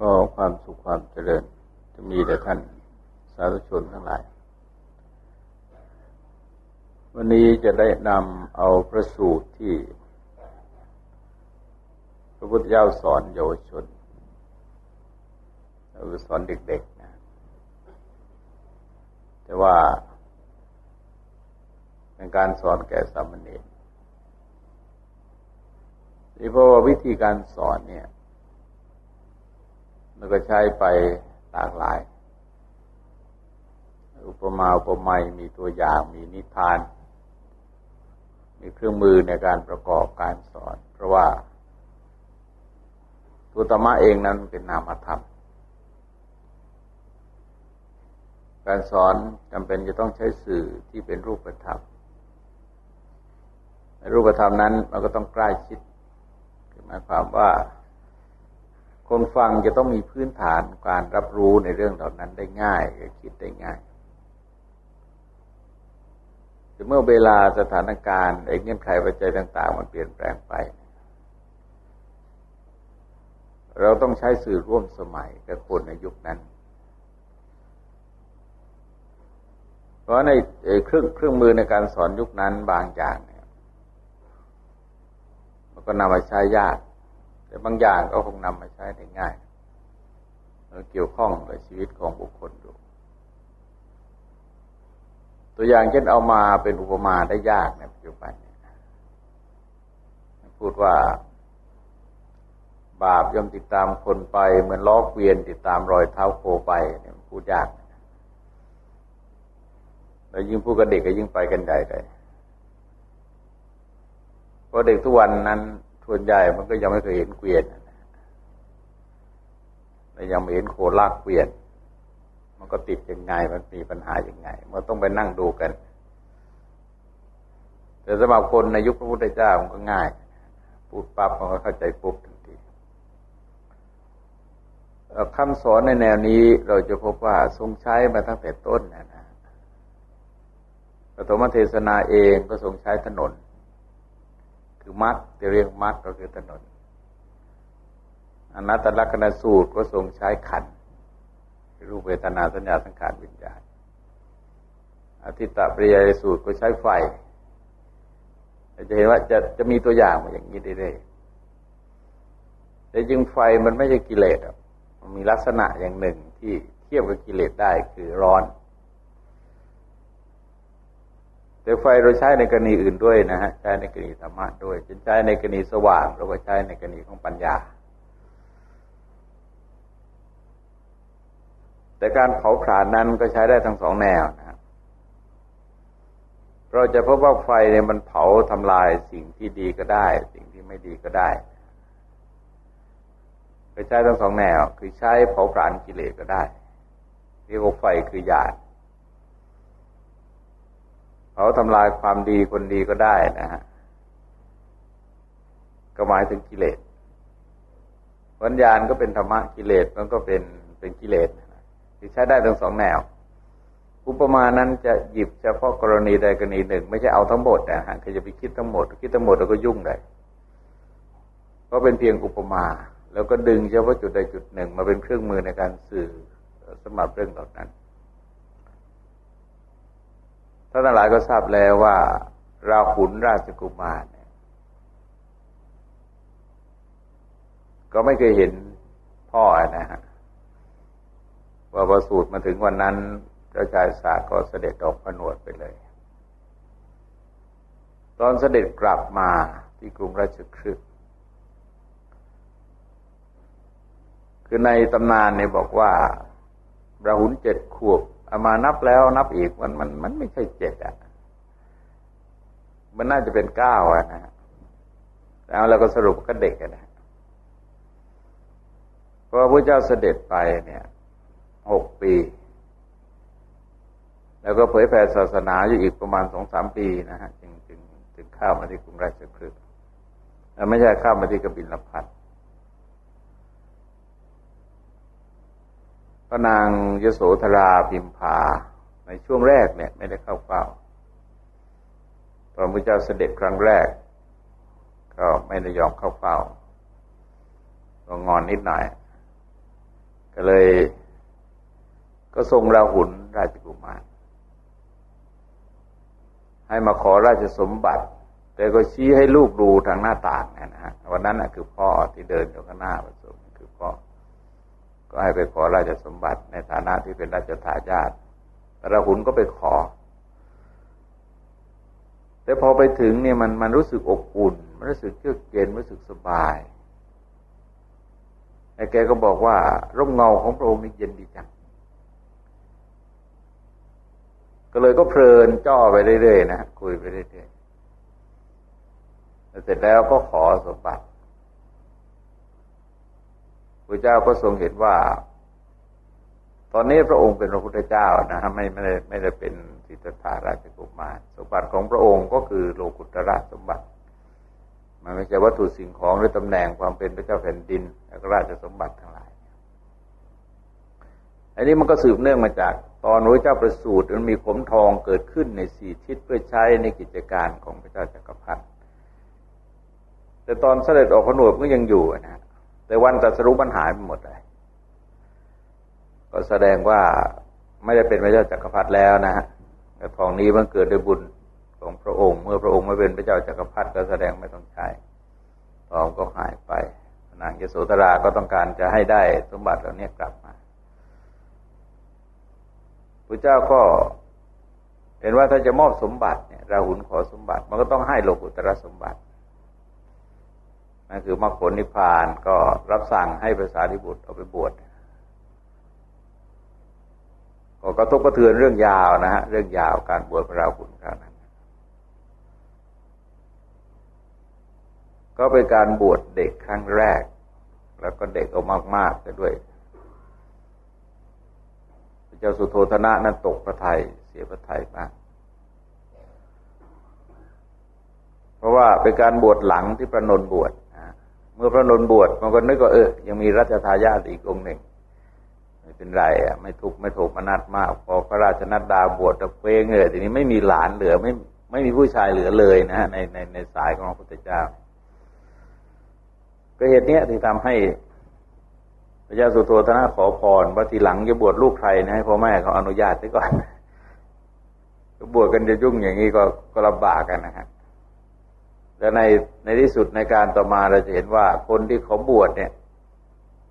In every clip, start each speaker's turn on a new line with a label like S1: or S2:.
S1: ก็ความสุขความเจริญจะมีแต่ท่านสาธุชนทั้งหลาย วันนี้จะได้นำเอาพระสูตรที่ พระพุทธเจ้าสอนเยาวชนหรือสอนเด็กๆนะ แต่ว่าเป็นการสอนแก่สามเณรที่เพราะว่าวิธีการสอนเนี่ย มันก็ใช้ไปหลากหลาย อุปมาอุปไมยมีตัวอย่างมีนิทาน มีเครื่องมือในการประกอบการสอน เพราะว่าตัวธรรมะเองนั้นเป็นนามธรรม การสอนจำเป็นจะต้องใช้สื่อที่เป็นรูปธรรมในรูปธรรมนั้นมันก็ต้องใกล้ชิดหมายความว่า คนฟังจะต้องมีพื้นฐานการรับรู้ในเรื่องเหล่านั้นได้ง่ายคิดได้ง่ายแต่เมื่อเวลาสถานการณ์ไอ้เงื่อนไขปัจจัยต่าง ๆ มันเปลี่ยนแปลงไป เราต้องใช้สื่อร่วมสมัยกับคนในยุคนั้น เพราะในเครื่องเครื่องมือในการสอนยุคนั้นบางอย่างเนี่ยมันก็นำมาใช้ยาก แต่บางอย่างก็คงนำมาใช้ได้ง่ายแล้วเกี่ยวข้องกับชีวิตของบุคคลอยู่ตัวอย่างเช่นเอามาเป็นอุปมาได้ยากในปัจจุบันพูดว่า บาปย่อมติดตามคนไป เหมือนล้อเกวียนติดตามรอยเท้าโคไปเนี่ยพูดยากแล้วยิ่งพูดกับเด็กก็ยิ่งไปกันใหญ่เลยเพราะเด็กทุกวันนั้น ส่วนใหญ่มันก็ยังไม่เคยเห็นเกวียนแต่ยังไม่เห็นโคลากเกวียน มันก็ติดยังไง มันมีปัญหาอย่างไง มันต้องไปนั่งดูกัน แต่สำหรับคนในยุคพระพุทธเจ้ามันก็ง่าย พูดปั๊บมันก็เข้าใจปุ๊บทันทีคำสอนในแนวนี้เราจะพบว่าทรงใช้มาตั้งแต่ต้นนะนะปฐมเทศนาเองก็ทรงใช้ถนน คือมรรคจะเรียกมรรคก็คือถนนอนัตตลักษณสูตรก็ทรงใช้ขันรูปเวทนาสัญญาสังขารวิญญาณอธิตตปริยายสูตรก็ใช้ไฟจะเห็นว่าจะจะมีตัวอย่างมาอย่างนี้ได้เลยแต่จึงไฟมันไม่ใช่กิเลสมันมีลักษณะอย่างหนึ่งที่เทียบกับกิเลสได้คือร้อน แต่ไฟเราใช้ในกรณีอื่นด้วยนะฮะใช้ในกรณีธรรมะด้วยจะใช้ในกรณีสว่างเราก็ใช้ในกรณีของปัญญา แต่การเผาผลาญนั้นก็ใช้ได้ทั้งสองแนวนะเราจะพบว่าไฟเนี่ยมันเผาทำลายสิ่งที่ดีก็ได้ สิ่งที่ไม่ดีก็ได้ไปใช้ทั้งสองแนว คือใช้เผาผลาญกิเลสก็ได้เรียกว่าไฟคือหยาด เขาทำลายความดีคนดีก็ได้นะฮะก็หมายถึงกิเลสวิญญาณก็เป็นธรรมะกิเลสมันก็เป็นเป็นกิเลสที่ใช้ได้ทั้งสองแนว อุปมานั้นจะหยิบเฉพาะกรณีใดกรณีหนึ่ง ไม่ใช่เอาทั้งหมดนะฮะใครจะไปคิดทั้งหมด คิดทั้งหมดเราก็ยุ่งเลยเพราะเป็นเพียงอุปมา แล้วก็ดึงเฉพาะจุดใดจุดหนึ่ง มาเป็นเครื่องมือในการสื่อสมรับเรื่องเหล่านั้น ท่านหลายก็ทราบแล้วว่า ราขุนราชกุมารเนี่ยก็ไม่เคยเห็นพ่อนะฮะว่าประสูตรมาถึงวันนั้นพระชายสาก็เสด็จออกผนวดไปเลย ตอนเสด็จกลับมาที่กรุงราชคฤห์คือในตำนานเนี่ยบอกว่าราหุนเจ็ดขวบ เอามานับแล้วนับอีกมันมันมันไม่ใช่เจ็ดอะ มันน่าจะเป็นเก้าอะนะแล้วเราก็สรุปก็เด็กนะเพราะพระเจ้าเสด็จไปเนี่ยหกปี แล้วก็เผยแผ่ศาสนาอยู่อีกประมาณสองสามปีนะฮะจึงจึงจึงเข้ามาที่กรุงราชคฤห์ไม่ใช่เข้ามาที่กบิลพัท พระนางยโสธราพิมพาในช่วงแรกเนี่ย ไม่ได้เข้าเฝ้าตอนพระเจ้าเสด็จครั้งแรก ก็ไม่ได้ยอมเข้าเฝ้าก็งอนนิดหน่อย ก็เลย ก็ทรงราหุลราชกุมารให้มาขอราชสมบัติ แต่ก็ชี้ให้ลูกดูทางหน้าต่างนะฮะวันนั้นคือพ่อที่เดินอยู่ข้างหน้าประสูคือพ่อ ก็ให้ไปขอราชสมบัติในฐานะที่เป็นราชทายาทราหุลก็ไปขอ แต่พอไปถึงเนี่ยมันมันรู้สึกอบอุ่น มันรู้สึกเยือกเย็นรู้สึกสบายไอ้แกก็บอกว่า ร่มเงาของพระองค์นี่เย็นดีจัง ก็เลยก็เพลินจ่อไปเรื่อยๆนะคุยไปเรื่อยๆเสร็จแล้วก็ขอสมบัติ พระเจ้าก็ทรงเห็นว่า ตอนนี้พระองค์เป็นพระพุทธเจ้านะฮะไม่ไม่ได้ไม่ได้เป็นสิทธัตถาราชกุมารสมบัติของพระองค์ก็คือโลกุตระสมบัติ มันไม่ใช่วัตถุสิ่งของหรือตำแหน่งความเป็นพระเจ้าแผ่นดินและราชสมบัติทั้งหลายอันนี้มันก็สืบเนื่องมาจากตอนพระเจ้าประสูติมันมีขมทองเกิดขึ้นในสี่ทิศเพื่อใช้ในกิจการของพระเจ้าจักรพรรดิแต่ตอนเสด็จออกผนวดก็ยังอยู่นะ แต่วันตัดสรุปมันหายไปหมดเลย ก็แสดงว่าไม่ได้เป็นพระเจ้าจักรพรรดิแล้วนะฮะทองนี้มันเกิดด้วยบุญของพระองค์ เมื่อพระองค์ไม่เป็นพระเจ้าจักรพรรดิก็แสดงไม่ต้องใช้ทองก็หายไปนางยโสธราก็ต้องการจะให้ได้สมบัติเหล่านี้กลับมาพระเจ้าก็เห็นว่าถ้าจะมอบสมบัติเนี่ยราหุลขอสมบัติ มันก็ต้องให้โลกุตระสมบัติ นั่นคือมรรคผลนิพพานก็รับสั่งให้ภาษาธิบุตรเอาไปบวชก็กระทบกระเทือนเรื่องยาวนะฮะเรื่องยาวการบวชพระราหุลคราวนั้นก็เป็นการบวชเด็กครั้งแรก แล้วก็เด็กเอามากๆไปด้วยพระเจ้าสุโธธนะนั้นตกพระไทยเสียพระไทยมาก เพราะว่าเป็นการบวชหลังที่พระนนบวช เมื่อพระนนบวชมันก็นึกว่าเออ ยังมีรัชทายาทอีกองหนึ่ง ไม่เป็นไรอะ ไม่ทุกไม่ถูกมนัดมาก พอพระราชนัดดาบวชตะเวงเลยทีนี้ไม่มีหลานเหลือไม่ไม่มีผู้ชายเหลือเลยนะฮะในในในสายของพระพุทธเจ้า ก็เหตุเนี้ยที่ทำให้พระเจ้าสุโธทนะขอพรว่าทีหลังจะบวชลูกใครนะให้พ่อแม่เขาอนุญาตซะก่อนบวชกันจะยุ่งอย่างนี้ก็ก็ลำบากกันนะฮะ แล้วในในที่สุดในการต่อมาเราจะเห็นว่าคนที่เขาบวชเนี่ย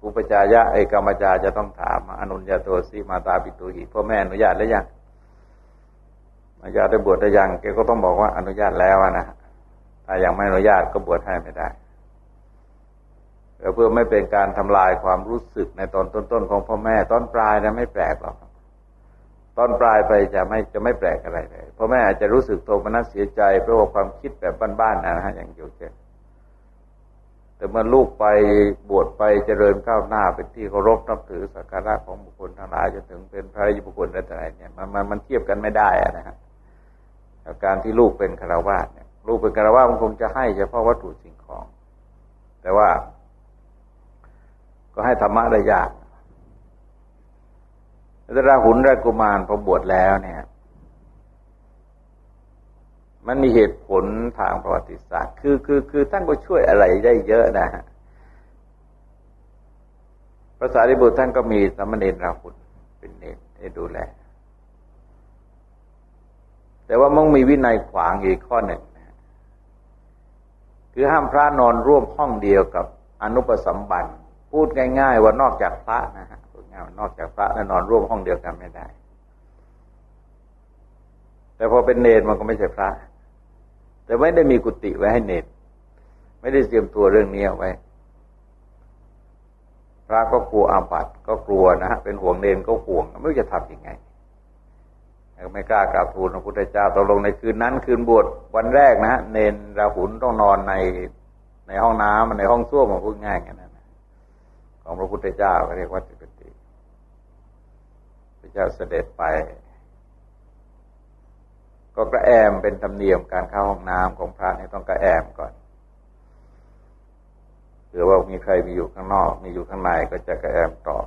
S1: อุปจายะไอกรรมจาจะต้องถามอนุญาโตสีมาตาปิตุหิพ่อแม่อนุญาตแล้วยังอนุญาตได้บวชได้ยังแกก็ต้องบอกว่าอนุญาตแล้วนะถ้ายังไม่อนุญาตก็บวชให้ไม่ได้เพื่อไม่เป็นการทำลายความรู้สึกในตอนต้นๆของพ่อแม่ตอนปลายนะไม่แปลกหรอก ตอนปลายไปจะไม่จะไม่แปลกอะไรเลยพ่อแม่อาจจะรู้สึกโทมนัสเสียใจเพราะว่าความคิดแบบบ้านๆนะฮะอย่างอยู่เช่นแต่เมื่อลูกไปบวชไปเจริญก้าวหน้าเป็นที่เคารพนับถือสักการะของบุคคลทั้งหลายจนถึงเป็นพระยุบุคคลอะไรเนี่ยมันมันมันเทียบกันไม่ได้นะฮะการที่ลูกเป็นคารวะเนี่ย ลูกเป็นคารวะมันคงจะให้เฉพาะวัตถุสิ่งของ แต่ว่า ก็ให้ธรรมะได้ยาก แต่ราหุลรากุมารพอบวชแล้วเนี่ย มันมีเหตุผลทางประวัติศาสตร์ คือคือคือท่านก็ช่วยอะไรได้เยอะนะฮะพระสารีบุตรท่านก็มีสมณเณรราหุลเป็นเนรให้ดูแลแต่ว่ามันมีวินัยขวางอีกข้อหนึ่งนะคือห้ามพระนอนร่วมห้องเดียวกับอนุปสัมบันพูดง่าย ๆ ว่านอกจากพระนะฮะ นอกจากพระแล้วนอนร่วมห้องเดียวกันไม่ได้ แต่พอเป็นเนรมันก็ไม่ใช่พระ แต่ไม่ได้มีกุฏิไว้ให้เนรไม่ได้เตรียมตัวเรื่องนี้เอาไว้ พระก็กลัวอาบัติก็กลัวนะฮะเป็นห่วงเนรก็ห่วงไม่รู้จะทำยังไงไม่กล้ากราบทูลพระพุทธเจ้าตกลงในคืนนั้น คืนบวชวันแรกนะฮะเนนราหุลต้องนอนในในห้องน้ำในห้องส้วมมาพูดง่ายกันนะของพระพุทธเจ้าเรียกว่า จิปติพระเจ้าเสด็จไป ก็กระแอมเป็นธรรมเนียมการเข้าห้องน้ำของพระนี่ต้องกระแอมก่อนหรือว่ามีใครมีอยู่ข้างนอก มีอยู่ข้างในก็จะกระแอมตอบ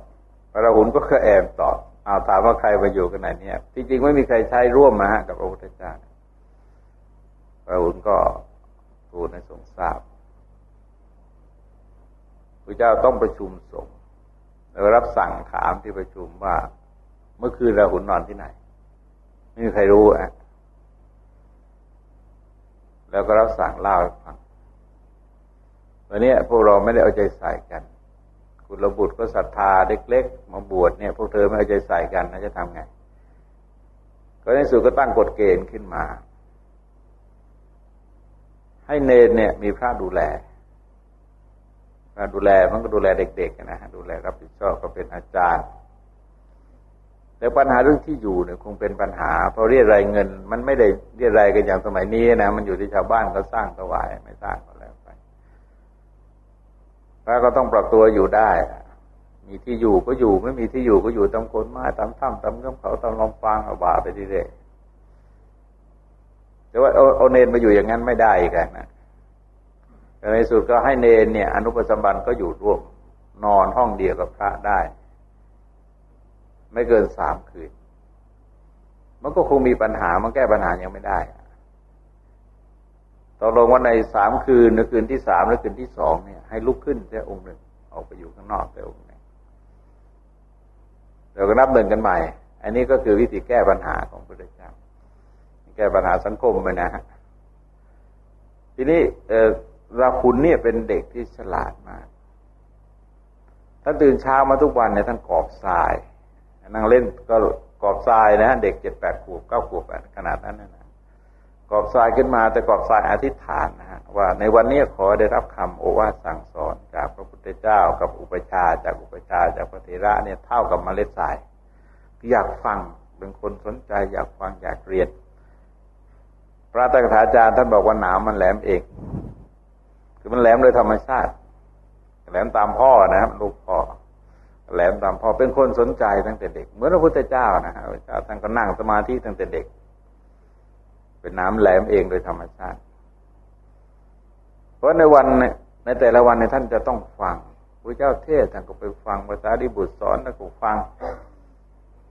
S1: พระราหุลก็กระแอมตอบเอาถามว่าใครมาอยู่กันไหนเนี่ยจริงๆไม่มีใครใช้ร่วมมาฮะกับพระพุทธเจ้าพระราหุลก็ทูลให้ทรงทราบพระเจ้าต้องประชุมสงฆ์เรารับสั่งถามที่ประชุมว่า เมื่อคืนเราหุนนอนที่ไหน ไม่มีใครรู้อะ แล้วก็รับสั่งเล่าให้ฟังวันนี้พวกเราไม่ได้เอาใจใส่กัน คุณระบุตรก็ศรัทธาเล็กๆ มาบวชเนี่ย พวกเธอไม่เอาใจใส่กันนะจะทำไง ก็ในสุดก็ตั้งกฎเกณฑ์ขึ้นมา ให้เนรเนี่ย มีพระดูแลพระดูแลมันก็ดูแลเด็กๆนะฮะดูแลรับผิดชอบก็เป็นอาจารย์ แต่ปัญหาเรื่องที่อยู่เนี่ยคงเป็นปัญหา เพราะเรียรายเงิน มันไม่ได้เรียรายกันอย่างสมัยนี้นะมันอยู่ที่ชาวบ้านเขาสร้างถวายไม่สร้างก็แล้วไปพระก็ต้องปรับตัวอยู่ได้ มีที่อยู่ก็อยู่ไม่มีที่อยู่ก็อยู่ตามคนไม้ตามถ้ำตามเงื่อเขาตามลำฟางเอาบาไปเรื่อยแต่ว่าเอาเนนมาอยู่อย่างนั้นไม่ได้กันนะในสุดก็ให้เนนเนี่ย อนุปสมบันก็อยู่ร่วมนอนห้องเดียวกับพระได้ ไม่เกินสามคืน มันก็คงมีปัญหา มันแก้ปัญหายังไม่ได้ตกลงว่าในสามคืนในคืนที่สามและคืนที่สองเนี่ย ให้ลุกขึ้นแค่องค์หนึ่งออกไปอยู่ข้างนอกแต่องค์หนึ่งเราก็นับหนึ่งกันใหม่ อันนี้ก็คือวิธีแก้ปัญหาของพระพุทธเจ้าแก้ปัญหาสังคมไปนะฮะทีนี้เอราคุณเนี่ยเป็นเด็กที่ฉลาดมากท่านตื่นเช้ามาทุกวันเนี่ยท่านกอบทราย นั่งเล่นก็กอบทรายนะ เด็กเจ็ดแปดขวบเก้าขวบขนาดนั้นนะกอบทรายขึ้นมาแต่กอบทรายอธิษฐานนะฮะว่าในวันนี้ขอได้รับคำโอวาทสั่งสอนจากพระพุทธเจ้ากับอุปชาจากอุปชาจากพระเถระเนี่ยเท่ากับมเมล็ดทรายอยากฟังเป็นคนสนใจอยากฟังอยากเรียน พระตถาจารย์ท่านบอกว่าหนามมันแหลมเองคือมันแหลมโดยธรรมชาติแหลมตามพ่อนะครับลูกพ่อ แหลมตามพ่อเป็นคนสนใจตั้งแต่เด็ก เหมือนพระพุทธเจ้านะฮะพระเจ้าท่านก็นั่งสมาธิตั้งแต่เด็ก เป็นน้ำแหลมเองโดยธรรมชาติ เพราะในวันในแต่ละวันในท่านจะต้องฟังพระเจ้าเทศท่านก็ไปฟังภาษาดิบุตรสอนท่านก็ฟัง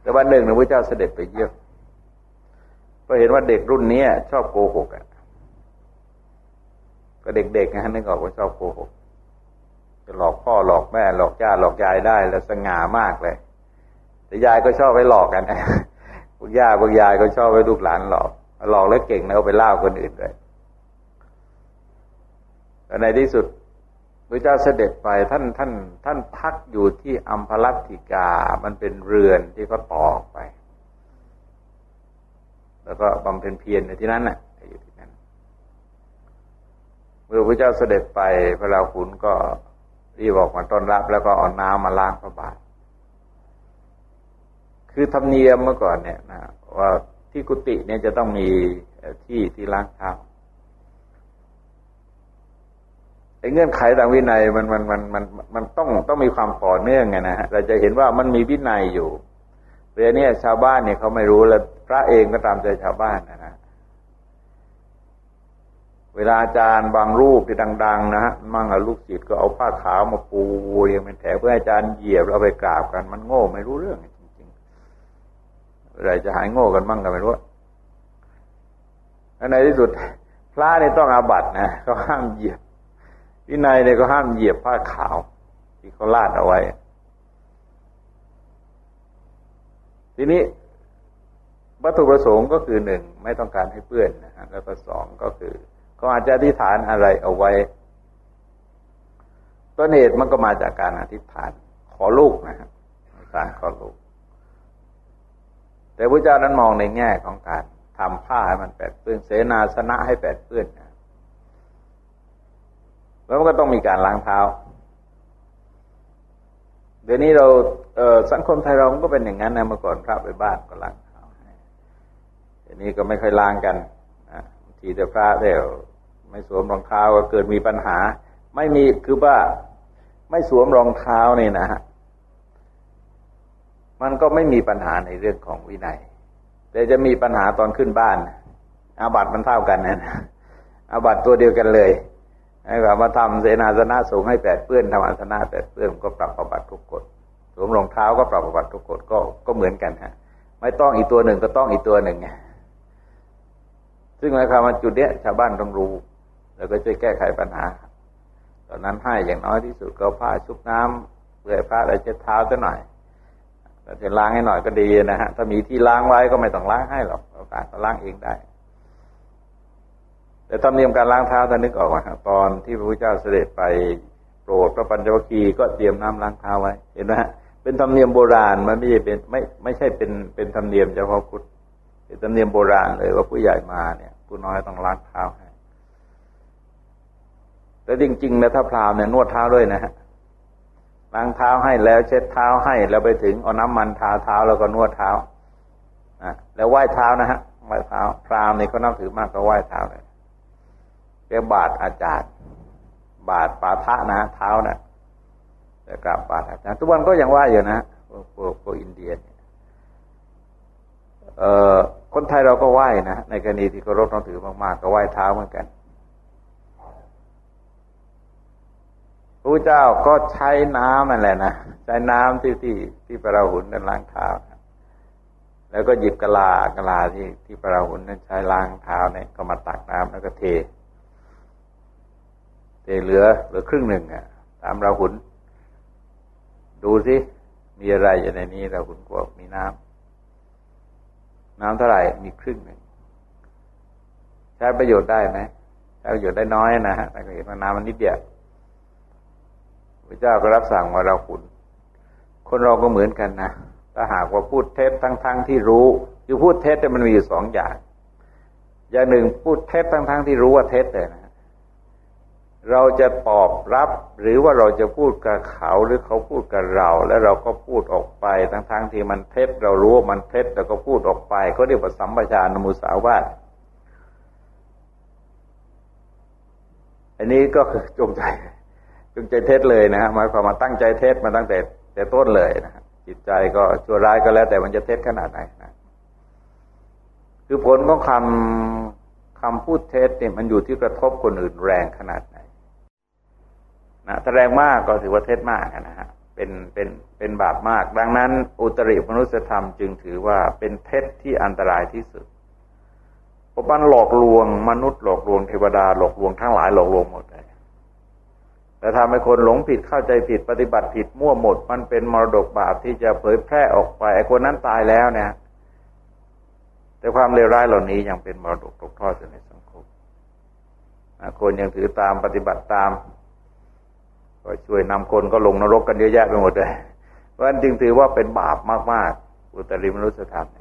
S1: แต่วันหนึ่งพระเจ้าเสด็จไปเยี่ยมก็เห็นว่าเด็กรุ่นนี้ชอบโกหกอะก็เด็กๆนะนึกออกว่าชอบโกหก จะหลอกพ่อหลอกแม่หลอกย่าหลอกยายได้ แล้วสง่ามากเลย แต่ยายก็ชอบไปหลอกกันพวกย่าพวกยายก็ชอบไปลูกหลานหลอก หลอกแล้วเก่งแล้วเอาไปเล่าคนอื่นด้วยแต่ในที่สุดพระเจ้าเสด็จไปท่านท่าน ท่านพักอยู่ที่อัมพลัตติกา มันเป็นเรือนที่เขาต่อไป แล้วก็บำเพ็ญเพียรในที่นั้นน่ะอยู่ที่นั้น เมื่อพระเจ้าเสด็จไปพระราหุลก็ รีบออกมาต้อนรับแล้วก็เอาน้ำมาล้างพระบาท คือธรรมเนียมเมื่อก่อนเนี่ยนะว่าที่กุฏิเนี่ยจะต้องมีที่ที่ล้างเท้าไอ้เงื่อนไขทางวินัยมันมันมันมันมันต้องต้องมีความต่อเนื่องไงนะฮะเราจะเห็นว่ามันมีวินัยอยู่เรื่องนี้ชาวบ้านเนี่ยเขาไม่รู้แล้วพระเองก็ตามใจชาวบ้านนะนะ เวลาอาจารย์บางรูปที่ดัง ๆ นะฮะมั่งลูกศิษย์ก็เอาผ้าขาวมาปูเรียงเป็นแถวเพื่ออาจารย์เหยียบเราไปกราบกัน มันโง่ไม่รู้เรื่องจริงๆอะไรจะหายโง่กันมั่งกันไม่รู้ในที่สุดพระนี่ต้องอาบัตนะเขาห้ามเหยียบวินัยเนี่ยก็ห้ามเหยียบผ้าขาว ที่เขาลาดเอาไว้ ทีนี้วัตถุประสงค์ก็คือหนึ่งไม่ต้องการให้เปื้อนนะฮะแล้วก็สองก็คือ ก็อาจจะอธิษฐานอะไรเอาไว้ต้นเหตุมันก็มาจากการอธิษฐาน ขอลูกนะครับการขอลูก แต่พระเจ้านั้นมองในแง่ของการทำผ้าให้มันแปดเปื้อนเสนาสนะให้แปดเปื้อนนะแล้วมันก็ต้องมีการล้างเท้า เดี๋ยวนี้เราเสังคมไทยเราก็เป็นอย่างนั้นนะเมื่อก่อนพระไปบ้านก็ล้างเท้าเดี๋ยวนี้ก็ไม่ค่อยล้างกันทีแต่พระเดี๋ยว ไม่สวมรองเท้าก็เกิดมีปัญหา ไม่มีคือว่าไม่สวมรองเท้านี่นะฮะมันก็ไม่มีปัญหาในเรื่องของวินัย แต่จะมีปัญหาตอนขึ้นบ้าน อาบัตมันเท่ากันนะอาบัตตัวเดียวกันเลยไอ้แบบมาทำเสนาสนะสูงให้แปดเปื้อนทำอาสนะแปดเปื้อนก็ปรับประบัติทุกกฎสวมรองเท้าก็ปรับประบัติทุกกฎก็ก็เหมือนกันฮะ ไม่ต้องอีกตัวหนึ่งก็ต้องอีกตัวหนึ่งไงซึ่งหมายความว่าจุดเนี้ยชาวบ้านต้องรู้ แล้วก็ช่วยแก้ไขปัญหา ตอนนั้นให้อย่างน้อยที่สุดก็ผ้าชุบน้เพื่อพระได้เช็ดเท้าซะหน่อยแต่จะล้างให้หน่อยก็ดีนะฮะ ถ้ามีที่ล้างไว้ก็ไม่ต้องล้างให้หรอกโอกาสก็ล้างเองได้ แต่ธรรมเนียมการล้างเท้าถ้านึกออกว่าตอนที่พระพุทธเจ้าเสด็จไปโปรดพระปัญจวัคคีย์ก็เตรียมน้ำล้างเท้าไว้ เห็นไหมฮะเป็นธรรมเนียมโบราณมันไม่ใช่เป็นไม่ไม่ใช่เป็นเป็นธรรมเนียมเฉพาะพุทธเป็นธรรมเนียมโบราณเลยว่าผู้ใหญ่มาเนี่ย ผู้น้อยต้องล้างเท้าให้ แต่จริงๆนะถ้าพราหมณ์เนี่ยนวดเท้าด้วยนะฮะล้างเท้าให้แล้วเช็ดเท้าให้แล้วไปถึงเอาน้ำมันทาเท้าแล้วก็นวดเท้าอะแล้วไหว้เท้านะฮะไหว้เท้า พราหมเนี่ยเขานับถือมากก็ไหว้เท้าเลยเรียกบาทอาจารย์ บาทปาทะนะเท้านะแต่กราบบาทอาจารย์ทุกวันก็ยังไหว้อยู่นะพวกพวกอินเดียเอ่อคนไทยเราก็ไหว้นะในกรณีที่เคารพนับถือมากๆ ก็ไหว้เท้าเหมือนกัน พระเจ้าก็ใช้น้ำนั่นแหละนะใช้น้ำที่ที่ที่ปราหุนนั้นล้างเท้าแล้วก็หยิบกะลากะลาที่ที่ปราหุนนั้นใช้ล้างเท้าเนี่ยก็มาตักน้ำแล้วก็เท เทเหลือเหลือครึ่งหนึ่งอะ ตามราหุนดูสิมีอะไรอยู่ในนี้ราหุนกวมีน้ำน้ำเท่าไหร่มีครึ่งหนึ่งใช้ประโยชน์ได้ไหมใช้ประโยชน์ได้น้อยนะฮะแต่ก็เห็นว่าน้ำมันนิดเดียว พระเจ้าก็รับสั่งว่าเราขุน คนเราก็เหมือนกันนะถ้าหากว่าพูดเท็จทั้งๆทที่รู้ คือพูดเท็จแต่มันมีอยู่สองอย่าง อย่างหนึ่งพูดเท็จทั้งๆทที่รู้ว่าเท็จเลยนะเราจะตอบรับหรือว่าเราจะพูดกับเขาหรือเขาพูดกับเรา แล้วเราก็พูดออกไปทั้งๆทที่มันเท็จเรารู้ว่ามันเท็จแต่ก็พูดออกไปเขาเรียกว่าสัมปชานมุสาวาทอันนี้ก็คือจงใจ งใจเท็จเลยนะฮะหมายความมาตั้งใจเท็จมาตั้งแต่แต่ต้นเลยนะจิตใจก็ชั่วร้ายก็แล้วแต่มันจะเท็จขนาดไหนนะคือผลของคำคำพูดเท็จเนี่ยมันอยู่ที่กระทบคนอื่นแรงขนาดไหนนะถ้าแรงมากก็ถือว่าเท็จมากนะฮะเป็นเป็นเป็นบาปมาก ดังนั้น อุตริมนุสธรรมจึงถือว่าเป็นเท็จที่อันตรายที่สุดเพราะมันหลอกลวงมนุษย์หลอกลวงเทวดาหลอกลวงทั้งหลายหลอกลวงหมดเลย แต่ทำให้คนหลงผิดเข้าใจผิดปฏิบัติผิดมั่วหมด มันเป็นมรดกบาปที่จะเผยแพร่ออกไปไอ้คนนั้นตายแล้วเนี่ย แต่ความเลวร้ายเหล่านี้ยังเป็นมรดกตกทอดอยู่ในสังคมคนยังถือตามปฏิบัติตาม ก็ช่วยนำคนก็ลงนรกกันเยอะแยะไปหมดเลยเพราะฉะนั้นจึงถือว่าเป็นบาปมากๆอุตริมนุสธรรมเ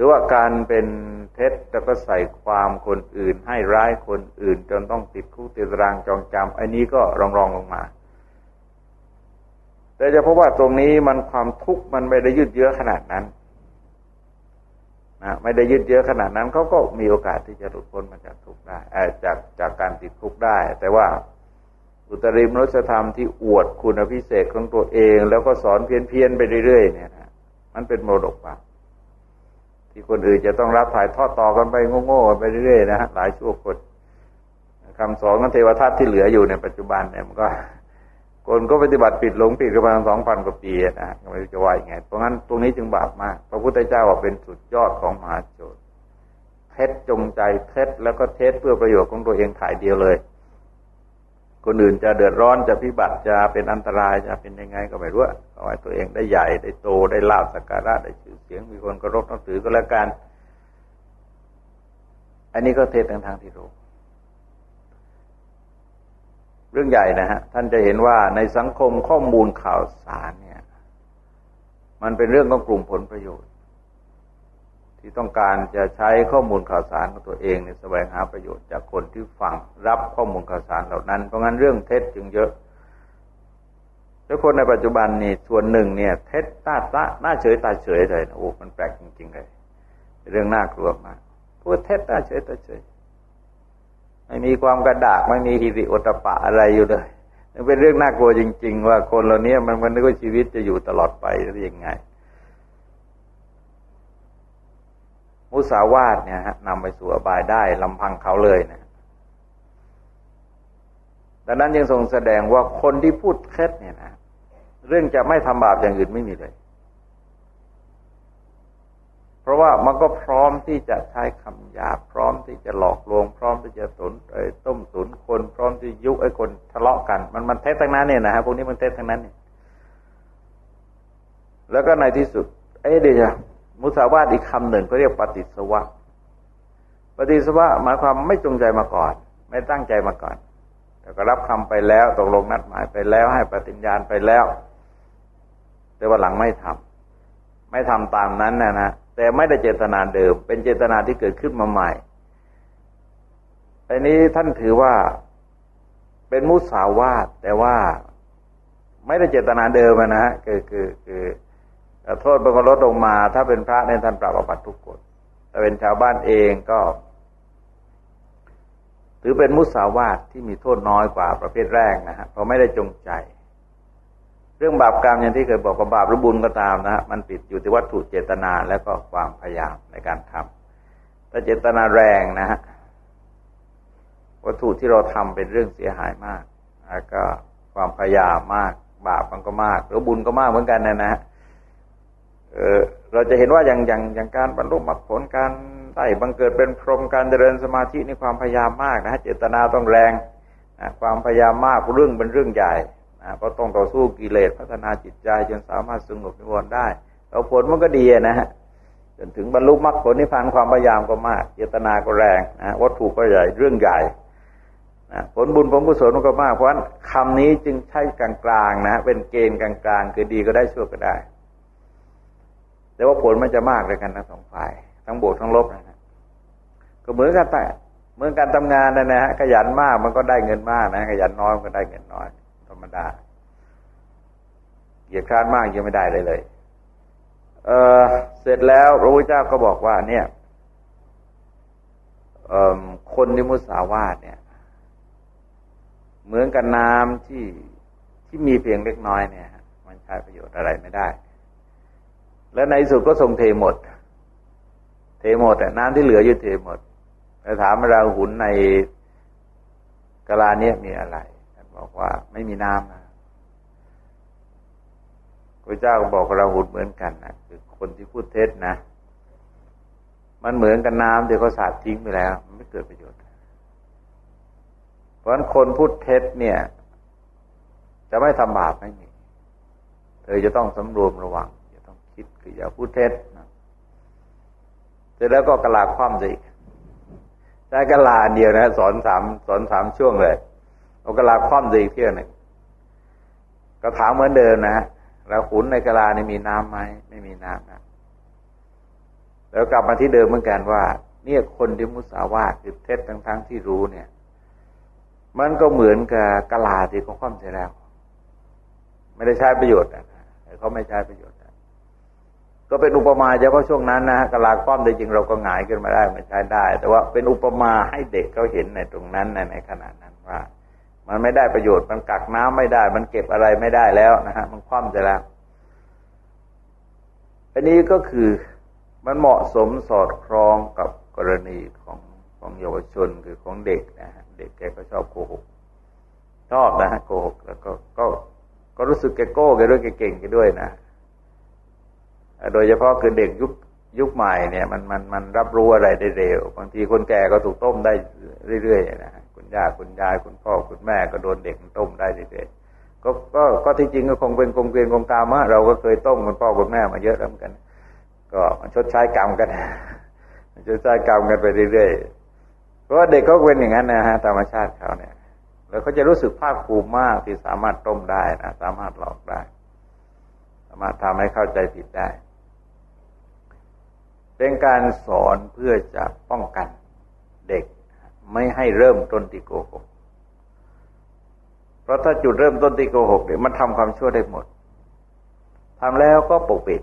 S1: รือว่าการเป็นเท็จแล้วก็ใส่ความคนอื่น ให้ร้ายคนอื่น จนต้องติดคุกติดตารางจองจำอันนี้ก็รองรองลงมา แต่จะพบว่าตรงนี้มันความทุกข์มันไม่ได้ยืดเยื้อขนาดนั้นนะไม่ได้ยืดเยื้อขนาดนั้นเขาก็มีโอกาสที่จะหลุดพ้นมาจากทุกข์ได้จากจากการติดคุกได้ แต่ว่าอุตริมนุสธรรมที่อวดคุณพิเศษของตัวเอง แล้วก็สอนเพี้ยนเพียนไปเรื่อยๆเนี่ยนะมันเป็นโมดกบาป ที่คนอื่นจะต้องรับถ่ายทอดต่อกันไปโง่ๆไปเรื่อยๆนะฮะหลายชั่วคนคำสอนของเทวทัตที่เหลืออยู่ในปัจจุบันเนี่ยมันก็คนก็ปฏิบัติผิดหลงผิดกันมาสองพันกว่าปีนะไม่รู้จะว่ายังไง เพราะงั้นตรงนี้จึงบาปมาก พระพุทธเจ้าว่าเป็นสุดยอดของมหาโจรเท็จจงใจเท็จแล้วก็เท็จเพื่อประโยชน์ของตัวเองถ่ายเดียวเลย คนอื่นจะเดือดร้อนจะพิบัติจะเป็นอันตรายจะเป็นยังไงก็ไม่รู้เอาไว้ตัวเองได้ใหญ่ได้โตได้ลาบสักการะได้ชื่อเสียงมีคนเคารพนับถือก็แล้วกัน อันนี้ก็เทศทางทางที่รู้เรื่องใหญ่นะฮะท่านจะเห็นว่าในสังคมข้อมูลข่าวสารเนี่ย มันเป็นเรื่องของกลุ่มผลประโยชน์ ที่ต้องการจะใช้ข้อมูลข่าวสารของตัวเองในแสวงหาประโยชน์จากคนที่ฟังรับข้อมูลข่าวสารเหล่านั้น เพราะงั้นเรื่องเท็จจึงเยอะแล้วคนในปัจจุบันนี่ส่วนหนึ่งเนี่ย เท็จตาตาหน้าเฉยตาเฉยเลยโอ้มันแปลกจริงๆเลยเรื่องน่ากลัวมากพูดเท็จตาเฉยตาเฉยไม่มีความกระดากไม่มีฮิริโอตปะอะไรอยู่เลยเป็นเรื่องน่ากลัวจริง ๆ ว่าคนเหล่านี้มันมันนึกว่าชีวิตจะอยู่ตลอดไปหรือยังไง มุสาวาทเนี่ยฮะนำไปสู่อบายได้ลำพังเขาเลยนะดังนั้นยังทรงแสดงว่าคนที่พูดเท็จเนี่ยนะเรื่องจะไม่ทำบาปอย่างอื่นไม่มีเลย เพราะว่ามันก็พร้อมที่จะใช้คำหยาบพร้อมที่จะหลอกลวง พร้อมที่จะตุนไอ้ต้มตุนคน พร้อมที่ยุไอ้คนทะเลาะกัน มันมันเท็จทั้งนั้นเนี่ยนะฮะพวกนี้มันเท็จทั้งนั้นเนี่ยแล้วก็ในที่สุด เอ้เดี๋ยว มุสาวาทอีกคำหนึ่งก็เรียกปฏิสวะ ปฏิสวะหมายความไม่จงใจมาก่อน ไม่ตั้งใจมาก่อน แต่ก็รับคำไปแล้วตกลงนัดหมายไปแล้ว ให้ปฏิญญาณไปแล้ว แต่ว่าหลังไม่ทำไม่ทำตามนั้นนะนะแต่ไม่ได้เจตนาเดิม เป็นเจตนาที่เกิดขึ้นมาใหม่อันนี้ท่านถือว่าเป็นมุสาวาทแต่ว่าไม่ได้เจตนาเดิมนะฮะคือคือคือ โทษมันก็ลดลงมา ถ้าเป็นพระในท่านปรับอบัตทุกกฎแต่เป็นชาวบ้านเองก็ ถือเป็นมุสาวาทที่มีโทษน้อยกว่าประเภทแรกนะฮะเพราะไม่ได้จงใจ เรื่องบาปกรรมอย่างที่เคยบอกว่าบาปหรือบุญก็ตามนะฮะมันติดอยู่ที่วัตถุเจตนาและก็ความพยายามในการทำถ้าเจตนาแรงนะฮะวัตถุที่เราทำเป็นเรื่องเสียหายมากแล้วก็ความพยายามมาก บาปมันก็มาก หรือบุญก็มากเหมือนกันนะนะเออ เราจะเห็นว่าอย่างอย่างอย่างการบรรลุมรรคผลการได้บังเกิดเป็นพรหมการเจริญสมาธินี่ความพยายามมากนะเจตนาต้องแรงนะความพยายามมากเรื่องเป็นเรื่องใหญ่นะก็ต้องต่อสู้กิเลสพัฒนาจิตใจจนสามารถสงบนิวรณ์ได้เราผลมันก็ดีนะฮะจนถึงบรรลุมรรคผลนิพพานความพยายามก็มาก เจตนาก็แรงนะวัตถุก็ใหญ่เรื่องใหญ่นะผลบุญผลกุศลก็มากเพราะฉะนั้นคำนี้จึงใช้กลางๆนะเป็นเกณฑ์กลางๆ คือดีก็ได้ชั่วก็ได้ แต่ว่าผลมันจะมากเลยกันทั้งสองฝ่าย ทั้งบวกทั้งลบนะฮะก็เหมือนกันแต่เหมือนการทำงานนะนะฮะขยันมากมันก็ได้เงินมากนะขยันน้อยมันก็ได้เงินน้อย ธรรมดาเกียรติคร้านมากยังไม่ได้เลยเลย เออเสร็จแล้วพระพุทธเจ้าก็บอกว่า เนี่ยคนที่มุสาวาทเนี่ย เหมือนกับน้ำที่ที่มีเพียงเล็กน้อยเนี่ย มันใช้ประโยชน์อะไรไม่ได้ แล้วในสุดก็ทรงเทหมด เทหมดน้ำที่เหลืออยู่เทหมดแต่ถามราหุนในกะลาเนี้ยมีอะไรท่านบอกว่าไม่มีน้ำนะพระเจ้าก็บอกราหุนเหมือนกันนะคือคนที่พูดเท็จนะ มันเหมือนกับน้ำที่เขาสาดทิ้งไปแล้ว มันไม่เกิดประโยชน์ เพราะฉะนั้นคนพูดเท็จเนี่ย จะไม่ทำบาปไม่มี เธอจะต้องสำรวมระวัง คิดคืออย่าพูดเท็จเสร็จแล้วก็กลาคว่ำอีกได้กลาเดียวนะ สอนสามสอนสามช่วงเลยเอากลาคว่ำอีกเที่ยวหนึ่งก็ถามเหมือนเดิมนะเราขุนในกลานี่มีน้ำไหมไม่มีน้ำนะแล้วกลับมาที่เดิมเหมือนกันว่า เนี่ยคนที่มุสาวาทคือเท็จทั้งๆที่รู้เนี่ย มันก็เหมือนกับกะลาที่เขาคว่ำเสียแล้ว ไม่ได้ใช้ประโยชน์นะเขาไม่ใช้ประโยชน์ ก็เป็นอุปมาเฉพาะช่วงนั้นนะกะลาคว่ำแต่จริงเราก็หงายขึ้นมาได้ไม่ใช้ได้ แต่ว่าเป็นอุปมาให้เด็กเขาเห็นในตรงนั้นในในขณะนั้นว่า มันไม่ได้ประโยชน์มันกักน้ำไม่ได้ มันเก็บอะไรไม่ได้แล้วนะฮะมันคว่ำจะแล้วอันนี้ก็คือมันเหมาะสมสอดคล้องกับกรณีของของเยาวชนคือของเด็กนะฮะเด็กแกก็ชอบโกหกชอบนะฮะโกหกแล้วก็ก็ก็รู้สึกแกโก้แกด้วยแกเก่งแกด้วยนะ โดยเฉพาะคือเด็กยุคยุคใหม่เนี่ยมันมันมันรับรู้อะไรได้เร็ว บางทีคนแก่ก็ถูกต้มได้เรื่อยๆนะคุณย่าคุณยายคุณพ่อคุณแม่ก็โดนเด็กต้มได้เรื่อยๆก็ก็ก็ที่จริงก็คงเป็นกงเกวียนกงตามะเราก็เคยต้มคุณพ่อคุณแม่มาเยอะแล้วเหมือนกัน ก็ชดใช้กรรมกันชดใช้กรรมกันไปเรื่อยๆเพราะว่าเด็กก็เป็นอย่างนั้นนะฮะธรรมชาติเขาเนี่ย แล้วเขาจะรู้สึกภาคภูมิมากที่สามารถต้มได้นะสามารถหลอกได้ สามารถทำให้เข้าใจผิดได้ เป็นการสอนเพื่อจะป้องกันเด็ก ไม่ให้เริ่มต้นที่โกหก เพราะถ้าจุดเริ่มต้นที่โกหกเนี่ยมันทำความชั่วได้หมดทำแล้วก็ปกปิด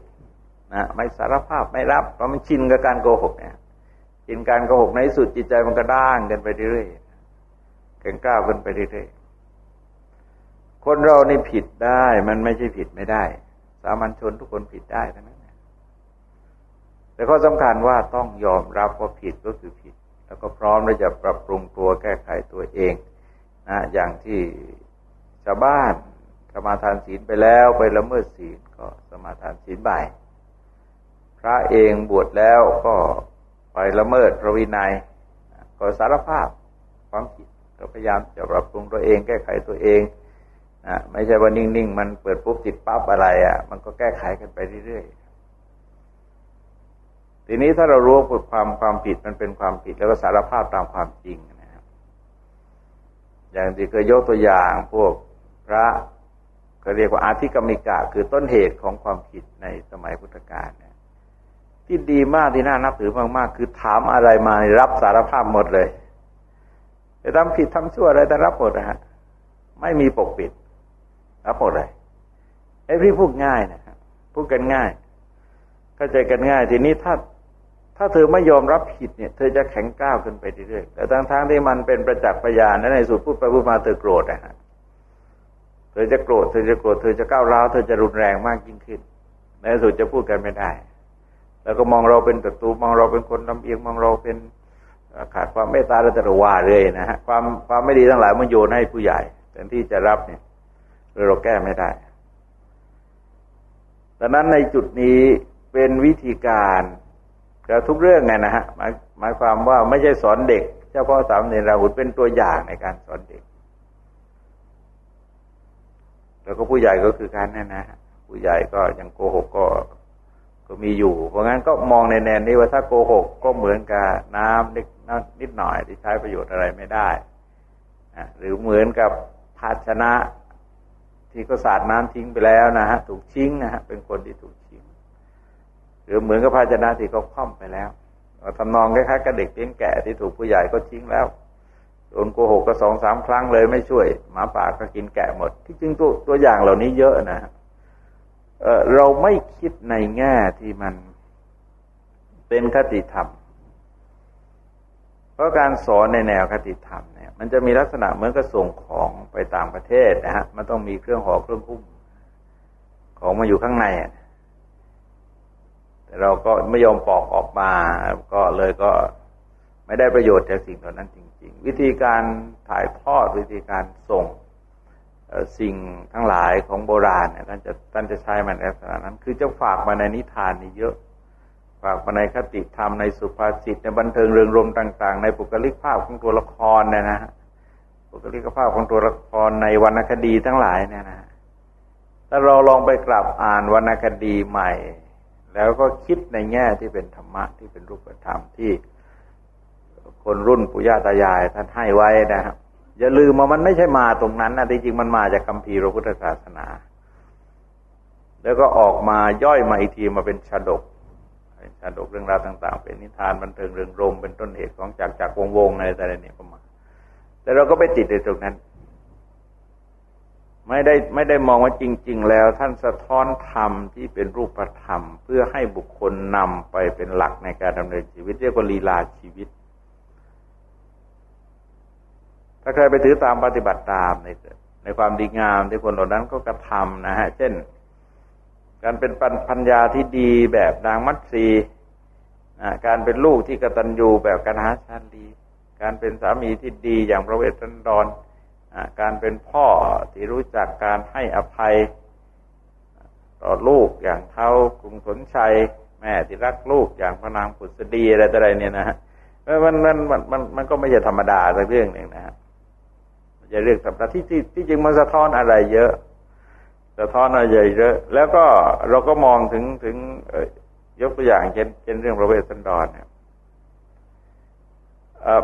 S1: นะไม่สารภาพไม่รับ เพราะมันชินกับการโกหกเนี่ยกินการโกหกในสุดจิตใจมันก็ด้างกันไปเรื่อยๆเก่งกล้าวกันไปเรื่อยๆคนเรานี่ผิดได้ มันไม่ใช่ผิดไม่ได้ สามัญชนทุกคนผิดได้นั้น แต่ข้อสำคัญว่าต้องยอมรับว่าผิดก็คือผิด แล้วก็พร้อมที่จะปรับปรุงตัวแก้ไขตัวเองนะอย่างที่ชาวบ้านสมาทานศีลไปแล้วไปละเมิดศีลก็สมาทานศีลบ่ายพระเองบวชแล้วก็ไปละเมิดพระวินัย ก็สารภาพความผิดก็พยายามจะปรับปรุงตัวเองแก้ไขตัวเองนะไม่ใช่ว่านิ่งๆ มันเปิดปุ๊บติดปั๊บอะไรอะ่ะ มันก็แก้ไขกันไปเรื่อยๆ ทีนี้ถ้าเรารู้ว่าความความผิดมันเป็นความผิด แล้วก็สารภาพตามความจริงนะครับ อย่างที่เคยยกตัวอย่างพวกพระก็เรียกว่าอาธิกรรมิกะ คือต้นเหตุของความผิดในสมัยพุทธกาลเนี่ยที่ดีมากที่น่านับถือมากๆ คือถามอะไรมารับสารภาพหมดเลยจะทำผิดทำชั่วอะไรแต่รับหมดนะฮะไม่มีปกปิด รับหมดเลยไอ้พี่พูดง่ายนะครับพูดกันง่ายเข้าใจกันง่าย ทีนี้ถ้า ถ้าเธอไม่ยอมรับผิดเนี่ย เธอจะแข็งก้าวขึ้นไปเรื่อยๆแต่ทั้งๆงที่มันเป็นประจักษ์พยานในสุดพูดไปพูดมาเธอโกรธนะฮะเธอจะโกรธเธอจะโกรธเธอจะก้าวร้าวเธอจะรุนแรงมากยิ่งขึ้น ในสุดจะพูดกันไม่ได้ แล้วก็มองเราเป็นศัตรูมองเราเป็นคนลำเอียงมองเราเป็นขาดความเมตตาและตระว่าเลยนะฮะความความไม่ดีทั้งหลายมันโยนให้ผู้ใหญ่แต่ที่จะรับเนี่ยเราแก้ไม่ได้ดังนั้นในจุดนี้เป็นวิธีการ กับทุกเรื่องไงนะฮะหมายหมายความว่าไม่ใช่สอนเด็กเจ้าพ่อสามเณรราหุลเป็นตัวอย่างในการสอนเด็ก แล้วก็ผู้ใหญ่ก็คือการนั่นนะผู้ใหญ่ก็ยังโกหกก็ก็มีอยู่ เพราะงั้นก็มองในแนวนี้ว่าถ้าโกหกก็เหมือนกับน้ำนิดนิดหน่อยที่ใช้ประโยชน์อะไรไม่ได้หรือเหมือนกับภาชนะที่ก็สาดน้ำทิ้งไปแล้วนะฮะถูกทิ้งนะฮะเป็นคนที่ถูก หรือเหมือนกับภาชนะที่เขาคว่ำไปแล้วทำนองคล้ายๆกับเด็กเลี้ยงแก่ที่ถูกผู้ใหญ่ก็ทิ้งแล้วโดนโกหกก็สองสามครั้งเลยไม่ช่วยหมาป่าก็กินแกะหมด ที่จริงตัวตัวอย่างเหล่านี้เยอะนะเเราไม่คิดในแง่ที่มันเป็นคติธรรม เพราะการสอนในแนวคติธรรมเนี่ย มันจะมีลักษณะเหมือนกับส่งของไปต่างประเทศนะฮะมันต้องมีเครื่องห่อเครื่องหุ้มของมาอยู่ข้างใน แต่เราก็ไม่ยอมปอกออกมา ก็เลยก็ไม่ได้ประโยชน์จากสิ่งเหล่านั้นจริง ๆ วิธีการถ่ายทอดวิธีการส่งสิ่งทั้งหลายของโบราณเนี่ยท่านจะท่านจะใช้มันในลักษณะนั้น คือจะฝากมาในนิทานนี่เยอะ ฝากมาในคติธรรมในสุภาษิตในบันเทิงเรื่องรมต่าง ๆ ในปุกลิกภาพของตัวละครเนี่ยนะปุกลิกภาพของตัวละครในวรรณคดีทั้งหลายเนี่ยนะถ้าเราลองไปกลับอ่านวรรณคดีใหม่ แล้วก็คิดในแง่ที่เป็นธรรมะที่เป็นรูปธรรมที่ คนรุ่นปุย่าตายายท่านให้ไว้นะครับอย่าลืมว่ามันไม่ใช่มาตรงนั้นนะจริงๆมันมาจากคำพีพระพุทธศาสนา แล้วก็ออกมาย่อยมาอีกทีมาเป็นชาดกชาดกเรื่องราวต่าง ๆ เป็นนิทานบันเทิงเรื่องรมเป็นต้นเหตุของจากจากวงวงอะไรแต่ละเนี่ยก็มาแต่เราก็ไปติดในตรงนั้น ไม่ได้ไม่ได้มองว่าจริง ๆ แล้ว ท่านสะท้อนธรรมที่เป็นรูปธรรม เพื่อให้บุคคลนำไปเป็นหลักในการดำเนินชีวิตเรียกว่าลีลาชีวิต ถ้าใครไปถือตามปฏิบัติตามในในความดีงามที่คนเหล่านั้นก็กระทำนะฮะ เช่น การเป็นปัญญาที่ดีแบบนางมัตสีการเป็นลูกที่กตัญญูแบบกันหาชาลี การเป็นสามีที่ดีอย่างพระเวสสันดร การเป็นพ่อที่รู้จักการให้อภัย ต่อลูกอย่างเท่ากรุงสนชัย แม่ที่รักลูกอย่างพระนางปุษดีอะไรต่ออะไรเนี่ยนะฮะมันมันมันมันมันก็ไม่ใช่ธรรมดาสักเรื่องหนึ่งนะฮะจะเรียกสัมปที่ที่ที่จริงมันสะท้อนอะไรเยอะ สะท้อนอะไรเยอะ แล้วก็เราก็มองถึงถึงยกตัวอย่างเช่นเช่นเรื่องพระเวสสันดรเนี่ย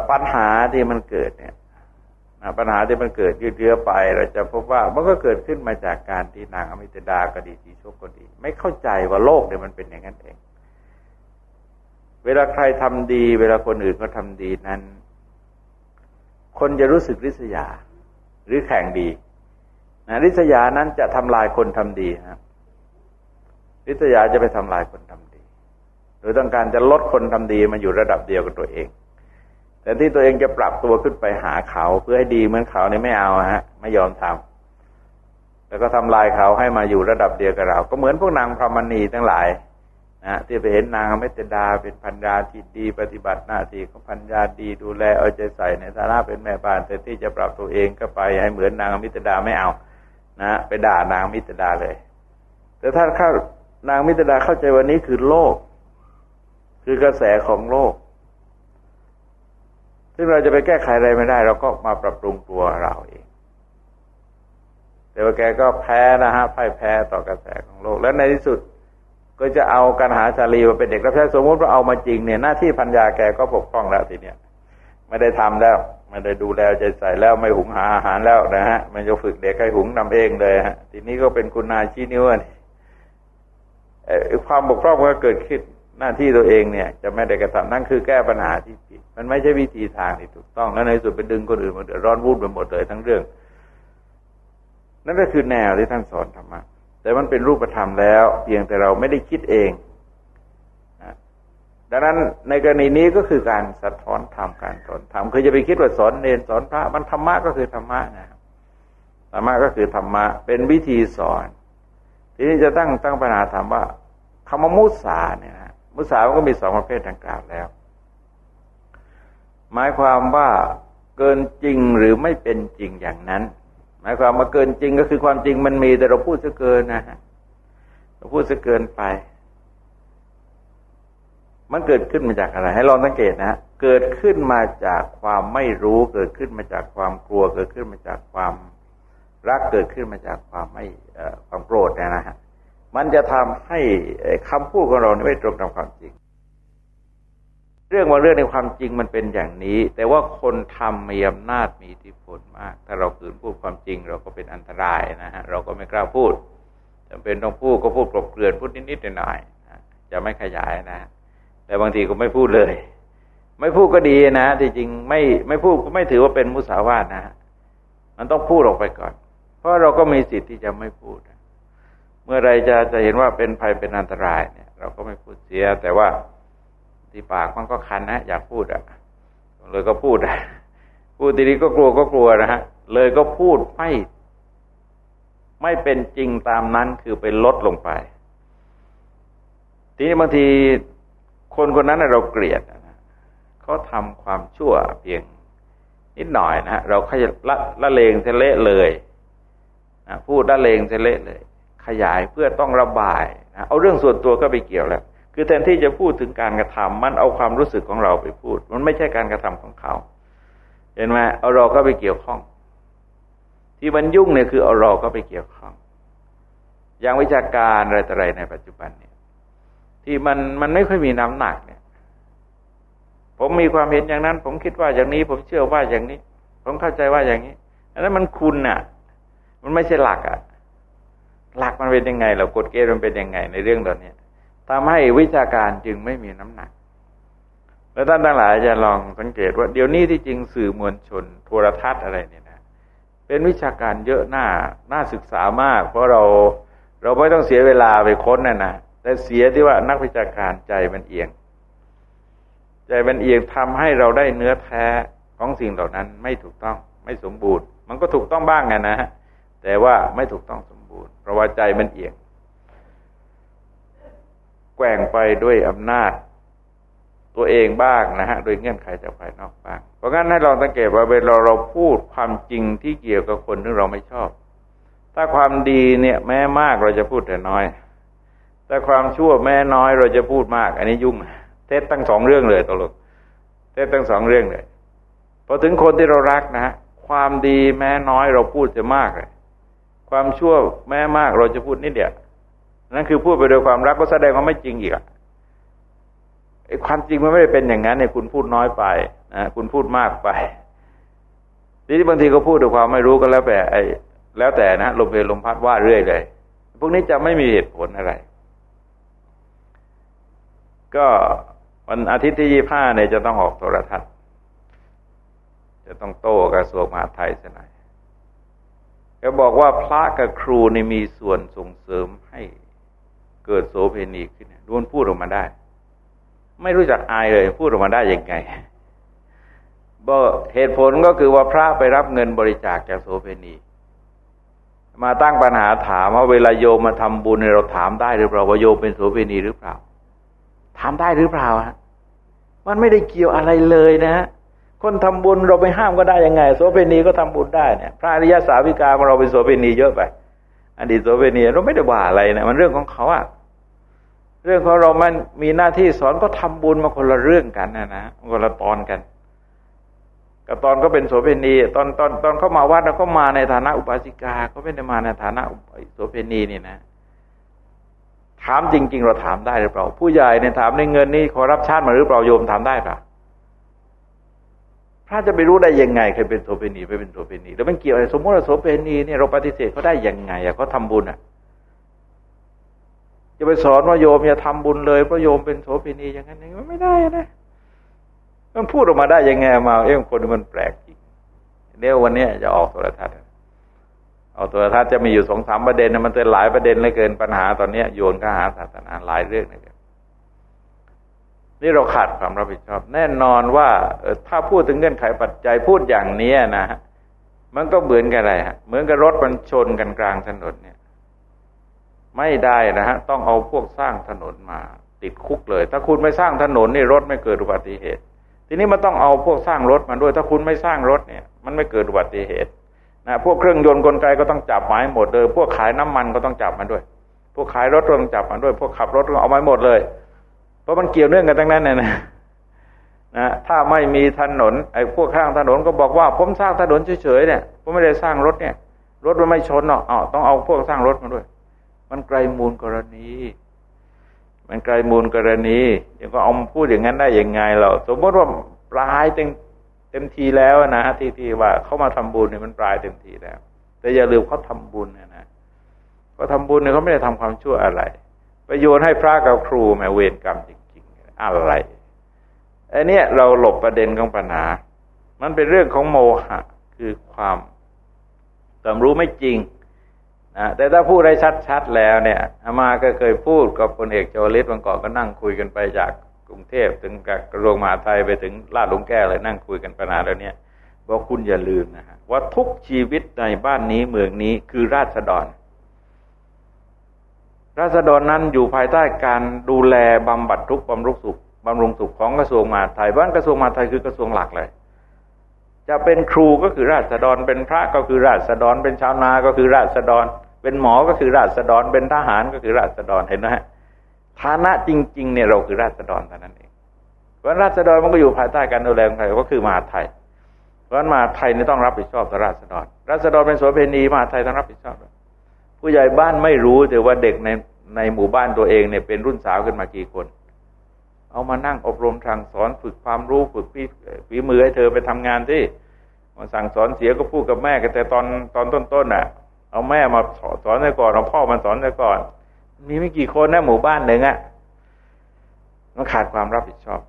S1: ปัญหาที่มันเกิดเนี่ย ปัญหาที่มันเกิดยืดเยื้อไปเราจะพบว่ามันก็เกิดขึ้นมาจากการที่นางอมิตดาก็ดีสีโชคก็ดี ไม่เข้าใจว่าโลกเนี่ยมันเป็นอย่างนั้นเอง เวลาใครทำดี เวลาคนอื่นก็ทำดีนั้น คนจะรู้สึกริษยา หรือแข่งดีนะริษยานั้นจะทำลายคนทำดีครับริษยาจะไปทำลายคนทำดี โดยต้องการจะลดคนทำดีมาอยู่ระดับเดียวกับตัวเอง แต่ที่ตัวเองจะปรับตัวขึ้นไปหาเขาเพื่อให้ดีเหมือนเขาเนี่ยไม่เอาฮะไม่ยอมทำแล้วก็ทำลายเขาให้มาอยู่ระดับเดียวกับเรา ก็เหมือนพวกนางพรหมณีทั้งหลายนะที่ไปเห็นนางเมตดาเป็นพันยาที่ดี ปฏิบัติหน้าที่ของพันยาดีดูแลเอาใจใส่ในฐานะเป็นแม่บ้าน แต่ที่จะปรับตัวเองก็ไปให้เหมือนนางมิตรดาไม่เอา นะไปด่านางมิตรดาเลย แต่ถ้าเข้านางมิตรดาเข้าใจวันนี้คือโลก คือกระแสของโลก ซึ่งเราจะไปแก้ไขอะไรไม่ได้ เราก็มาปรับปรุงตัวเราเอง แต่ว่าแกก็แพ้นะฮะพ่ายแพ้ต่อกระแสของโลก และในที่สุดก็จะเอาการหาชาลีมาเป็นเด็กรับใช้สมมติว่าเอามาจริงเนี่ยหน้าที่พัญญาแกก็ปกป้องแล้วทีเนี้ยไม่ได้ทำแล้ว ไม่ได้ดูแลใจใส่แล้วไม่หุงหาอาหารแล้วนะฮะ มันจะฝึกเด็กให้หุงนำเองเลยฮะทีนี้ก็เป็นคุณนายชี้นิ้วนี่ความบกพร่องก็เกิดขึ้น หน้าที่ตัวเองเนี่ย จะไม่ได้กระทำนั่นคือแก้ปัญหาที่ผิด มันไม่ใช่วิธีทางที่ถูกต้อง แล้วในสุดไปดึงคนอื่นมาเดือดร้อนวุ่นไปหมดเลยทั้งเรื่อง นั่นก็คือแนวที่ท่านสอนธรรมะแต่มันเป็นรูปธรรมแล้ว เพียงแต่เราไม่ได้คิดเองดังนั้นในกรณีนี้ก็คือการสะท้อนธรรมการสอนธรรมคือจะไปคิดว่าสอนเนรสอนพระมันธรรมะก็คือธรรมะนะธรรมะก็คือธรรมะเป็นวิธีสอน ทีนี้จะตั้งตั้งปัญหาถามว่าคำว่ามุสาเนี่ยนะ มุสามันก็มีสองประเภทดังกล่าวแล้ว หมายความว่าเกินจริงหรือไม่เป็นจริงอย่างนั้น หมายความว่าเกินจริงก็คือความจริงมันมีแต่เราพูดซะเกินนะฮะเราพูดซะเกินไป มันเกิดขึ้นมาจากอะไร ให้ลองสังเกตนะเกิดขึ้นมาจากความไม่รู้ เกิดขึ้นมาจากความกลัว เกิดขึ้นมาจากความรักเกิดขึ้นมาจากความไม่ความโกรธนะฮะ มันจะทำให้คำพูดของเราไม่ตรงตามความจริง เรื่องว่าเรื่องในความจริงมันเป็นอย่างนี้ แต่ว่าคนทำมีอำนาจมีอิทธิพลมาก ถ้าเราขืนพูดความจริง เราก็เป็นอันตรายนะฮะเราก็ไม่กล้าพูดจำเป็นต้องพูดก็พูดกลบเกลื่อนพูดนิดๆหน่อยๆจะไม่ขยายนะ แต่บางทีก็ไม่พูดเลย ไม่พูดก็ดีนะที่จริงไม่ไม่พูดก็ไม่ถือว่าเป็นมุสาวาทนะ มันต้องพูดออกไปก่อน เพราะเราก็มีสิทธิ์ที่จะไม่พูด เมื่อไรจะจะเห็นว่าเป็นภัยเป็นอันตรายเนี่ย เราก็ไม่พูดเสีย แต่ว่าที่ปากมันก็คันนะอยากพูดอะ เลยก็พูดอะพูดทีนี้ก็กลัวก็กลัวนะฮะเลยก็พูดไม่ไม่เป็นจริงตามนั้นคือไปลดลงไป ทีนี้บางทีคนคนนั้นเราเกลียดนะเขาทำความชั่วเพียงนิดหน่อยนะเราขยละละเลงเละเลยนะพูดละเลงเละเลย ขยายเพื่อต้องระบายนะเอาเรื่องส่วนตัวก็ไปเกี่ยวแล้ว คือแทนที่จะพูดถึงการกระทำมันเอาความรู้สึกของเราไปพูด มันไม่ใช่การกระทำของเขา เห็นไหมเอาเราก็ไปเกี่ยวข้อง ที่มันยุ่งเนี่ยคือเอาเราก็ไปเกี่ยวข้อง อย่างวิชาการอะไรต่ออะไรในปัจจุบันเนี่ยที่มันมันไม่ค่อยมีน้ำหนักเนี่ย ผมมีความเห็นอย่างนั้น ผมคิดว่าอย่างนี้ ผมเชื่อว่าอย่างนี้ ผมเข้าใจว่าอย่างนี้อันนั้นมันคุณน่ะ มันไม่ใช่หลักอะ หลักมันเป็นยังไงเรากฎเกณฑ์มันเป็นยังไงในเรื่องเหล่านี้ทำให้วิชาการจึงไม่มีน้ำหนัก แล้วท่านทั้งหลายจะลองสังเกตว่าเดี๋ยวนี้ที่จริงสื่อมวลชน โทรทัศน์อะไรเนี่ยนะเป็นวิชาการเยอะหน้าน่าศึกษามาก เพราะเราเราไม่ต้องเสียเวลาไปค้นน่ะนะแต่เสียที่ว่านักวิชาการใจมันเอียง ใจมันเอียงทำให้เราได้เนื้อแท้ของสิ่งเหล่านั้นไม่ถูกต้องไม่สมบูรณ์ มันก็ถูกต้องบ้างไงนะฮะแต่ว่าไม่ถูกต้องสม บูรณ์ เพราะว่าใจมันเอียง แกว่งไปด้วยอำนาจตัวเองบ้างนะฮะ โดยเงื่อนไขจากภายนอกบ้าง เพราะงั้นให้ลองสังเกตว่าเวลาเราพูดความจริงที่เกี่ยวกับคนที่เราไม่ชอบ ถ้าความดีเนี่ย แม้มากเราจะพูดแต่น้อย แต่ความชั่วแม้น้อยเราจะพูดมาก อันนี้ยุ่ง เทศตั้งสองเรื่องเลยตลกเทศตั้งสองเรื่องเลยพอถึงคนที่เรารักนะฮะความดีแม้น้อยเราพูดจะมากเลย ความชั่วแม้มากเราจะพูดนิดเดียวนั่นคือพูดไปโดยความรักก็แสดงว่าไม่จริงอีกอะไอ้ความจริงมันไม่ได้เป็นอย่างนั้นเนี่ยคุณพูดน้อยไปนะคุณพูดมากไปทีนี้บางทีก็พูดด้วยความไม่รู้ก็แล้วแต่ไอ้แล้วแต่นะลมเพลลมพัดว่าเรื่อยเลย พวกนี้จะไม่มีเหตุผลอะไร ก็วันอาทิตย์ที่ยี่ห้าเนี่ยจะต้องออกโทรทัศน์ จะต้องโต้กระทรวงมหาดไทยเสียหนาย ก็บอกว่าพระกับครูนี่มีส่วนส่งเสริมให้เกิดโสเพณีขึ้นด้วนพูดออกมาได้ ไม่รู้จักอายเลย พูดออกมาได้ยังไงบอกเหตุผลก็คือว่าพระไปรับเงินบริจาคจากโสเพณี มาตั้งปัญหาถามว่าเวลาโยมมาทำบุญเราถามได้หรือเปล่าว่าโยมเป็นโสเพณีหรือเปล่าทำได้หรือเปล่าฮะมันไม่ได้เกี่ยวอะไรเลยนะฮะ คนทำบุญเราไปห้ามก็ได้ยังไง โสเภณีก็ทำบุญได้เนี่ยพระอริยสาวิกาของเราเป็นโสเภณีเยอะไปอดีตโสเภณีเราไม่ได้ว่าอะไรนะมันเรื่องของเขาอะเรื่องของเรามันมีหน้าที่สอนก็ทำบุญมาคนละเรื่องกันนะนะคนละตอนกันกับตอนก็เป็นโสเภณี ตอนตอนตอนเขามาวัดแล้วก็มาในฐานะอุปาสิกาเขาไม่ได้มาในฐานะโสเภณีนี่นะถามจริง ๆ เราถามได้หรือเปล่า ผู้ใหญ่เนี่ยถามในเงินนี่ขอรับชาติมาหรือเปล่าโยมถามได้ปะ พระจะไปรู้ได้ยังไงใครเป็นโสเภณีไปเป็นโสเภณีแล้วมันเกี่ยวอะไรสมมติว่าโสเภณีเนี่ยเราปฏิเสธเขาได้ยังไงอะเขาทาบุญอะจะไปสอนว่าโยมอย่าทำบุญเลยเพราะโยมเป็นโสเภณีอย่างนั้นมันไม่ได้นะมันพูดออกมาได้ยังไงมาเอ้คนมันแปลกจริงเดี๋ยววันนี้จะออกโทรทัศน์เอาโทรทัศน์จะมีอยู่สองสามประเด็นนะมันเป็นหลายประเด็นเลยเกินปัญหาตอนนี้โยนข้าหาศาสนาหลายเรื่องเลย นี่เราขาดความรับผิดชอบ แน่นอนว่าถ้าพูดถึงเงื่อนไขปัจจัยพูดอย่างนี้นะฮะมันก็เหมือนกันอะไรฮะเหมือนกับรถมันชนกันกลางถนนเนี่ย ไม่ได้นะฮะต้องเอาพวกสร้างถนนมา ติดคุกเลย ถ้าคุณไม่สร้างถนนนี่รถไม่เกิดอุบัติเหตุ ทีนี้มันต้องเอาพวกสร้างรถมาด้วย ถ้าคุณไม่สร้างรถเนี่ย มันไม่เกิดอุบัติเหตุนะพวกเครื่องยนต์กลไกก็ต้องจับหมายหมดเลย พวกขายน้ำมันก็ต้องจับมาด้วย พวกขายรถก็ต้องจับมาด้วย พวกขับรถก็เอามาหมดเลย เพราะมันเกี่ยวเนื่องกันทั้งนั้นนะนะถ้าไม่มีถนนไอ้พวกข้างถนนก็บอกว่า ผมสร้างถนนเฉยๆเนี่ยผมไม่ได้สร้างรถเนี่ย รถมันไม่ชนเนาะอ๋อต้องเอาพวกสร้างรถมาด้วย มันไกลมูลกรณี มันไกลมูลกรณียังก็เอาพูดอย่างนั้นได้ยังไงเราสมมติว่าปลายเต็มเต็มทีแล้วนะที่ที่ว่าเขามาทำบุญเนี่ยมันปลายเต็มทีแล้ว แต่อย่าลืมเขาทาบุญนะนะเขาทาบุญเนี่ยเขาไม่ได้ทำความชั่วอะไร ไปโยชน์ให้พระกับครูแม่เวรกรรมจริงๆอะไรไอ้นี่เราหลบประเด็นของปัญหา มันเป็นเรื่องของโมหะ คือความความรู้ไม่จริงนะแต่ถ้าพูดได้ชัดๆแล้วเนี่ยอามาก็เคยพูดกับพลเอกจวลิตวันก่อนก็นั่งคุยกันไปจากกรุงเทพถึงกับกระทรวงมหาดไทยไปถึงลาดหลวงแก้วเลยนั่งคุยกันปัญหาแล้วเนี่ยบอกคุณอย่าลืมนะฮะว่าทุกชีวิตในบ้านนี้เมืองนี้คือราษฎร ราษฎรนั้นอยู่ภายใต้การดูแลบำบัดทุกบำรุงสุขบำรุงสุขของกระทรวงมหาดไทยบ้านกระทรวงมหาดไทยคือกระทรวงหลักเลย จะเป็นครูก็คือราษฎรเป็นพระก็คือราษฎรเป็นชาวนาก็คือราษฎร เป็นหมอก็คือราษฎร เป็นทหารก็คือราษฎรเห็นไหมฐานะจริง ๆ เนี่ยเราคือราษฎรเท่านั้นเองเพราะราษฎรมันก็อยู่ภายใต้การดูแลของใครก็คือมหาไทยเพราะมหาไทยนี่ต้องรับผิดชอบต่อราษฎร ราษฎรเป็นโสเภณีมหาไทยต้องรับผิดชอบ ผู้ใหญ่บ้านไม่รู้แต่ว่าเด็กในในหมู่บ้านตัวเองเนี่ยเป็นรุ่นสาวขึ้นมากี่คน เอามานั่งอบรมสั่งสอนฝึกความรู้ฝึกฝีมือให้เธอไปทำงานที่มาสั่งสอนเสียก็พูดกับแม่กันแต่ตอนตอนต้นๆน่ะ เอาแม่มาสอนได้ก่อนเอาพ่อมาสอนได้ก่อน มีไม่กี่คนนะหมู่บ้านหนึ่งอะ่ะมันขาดความรับผิดชอบ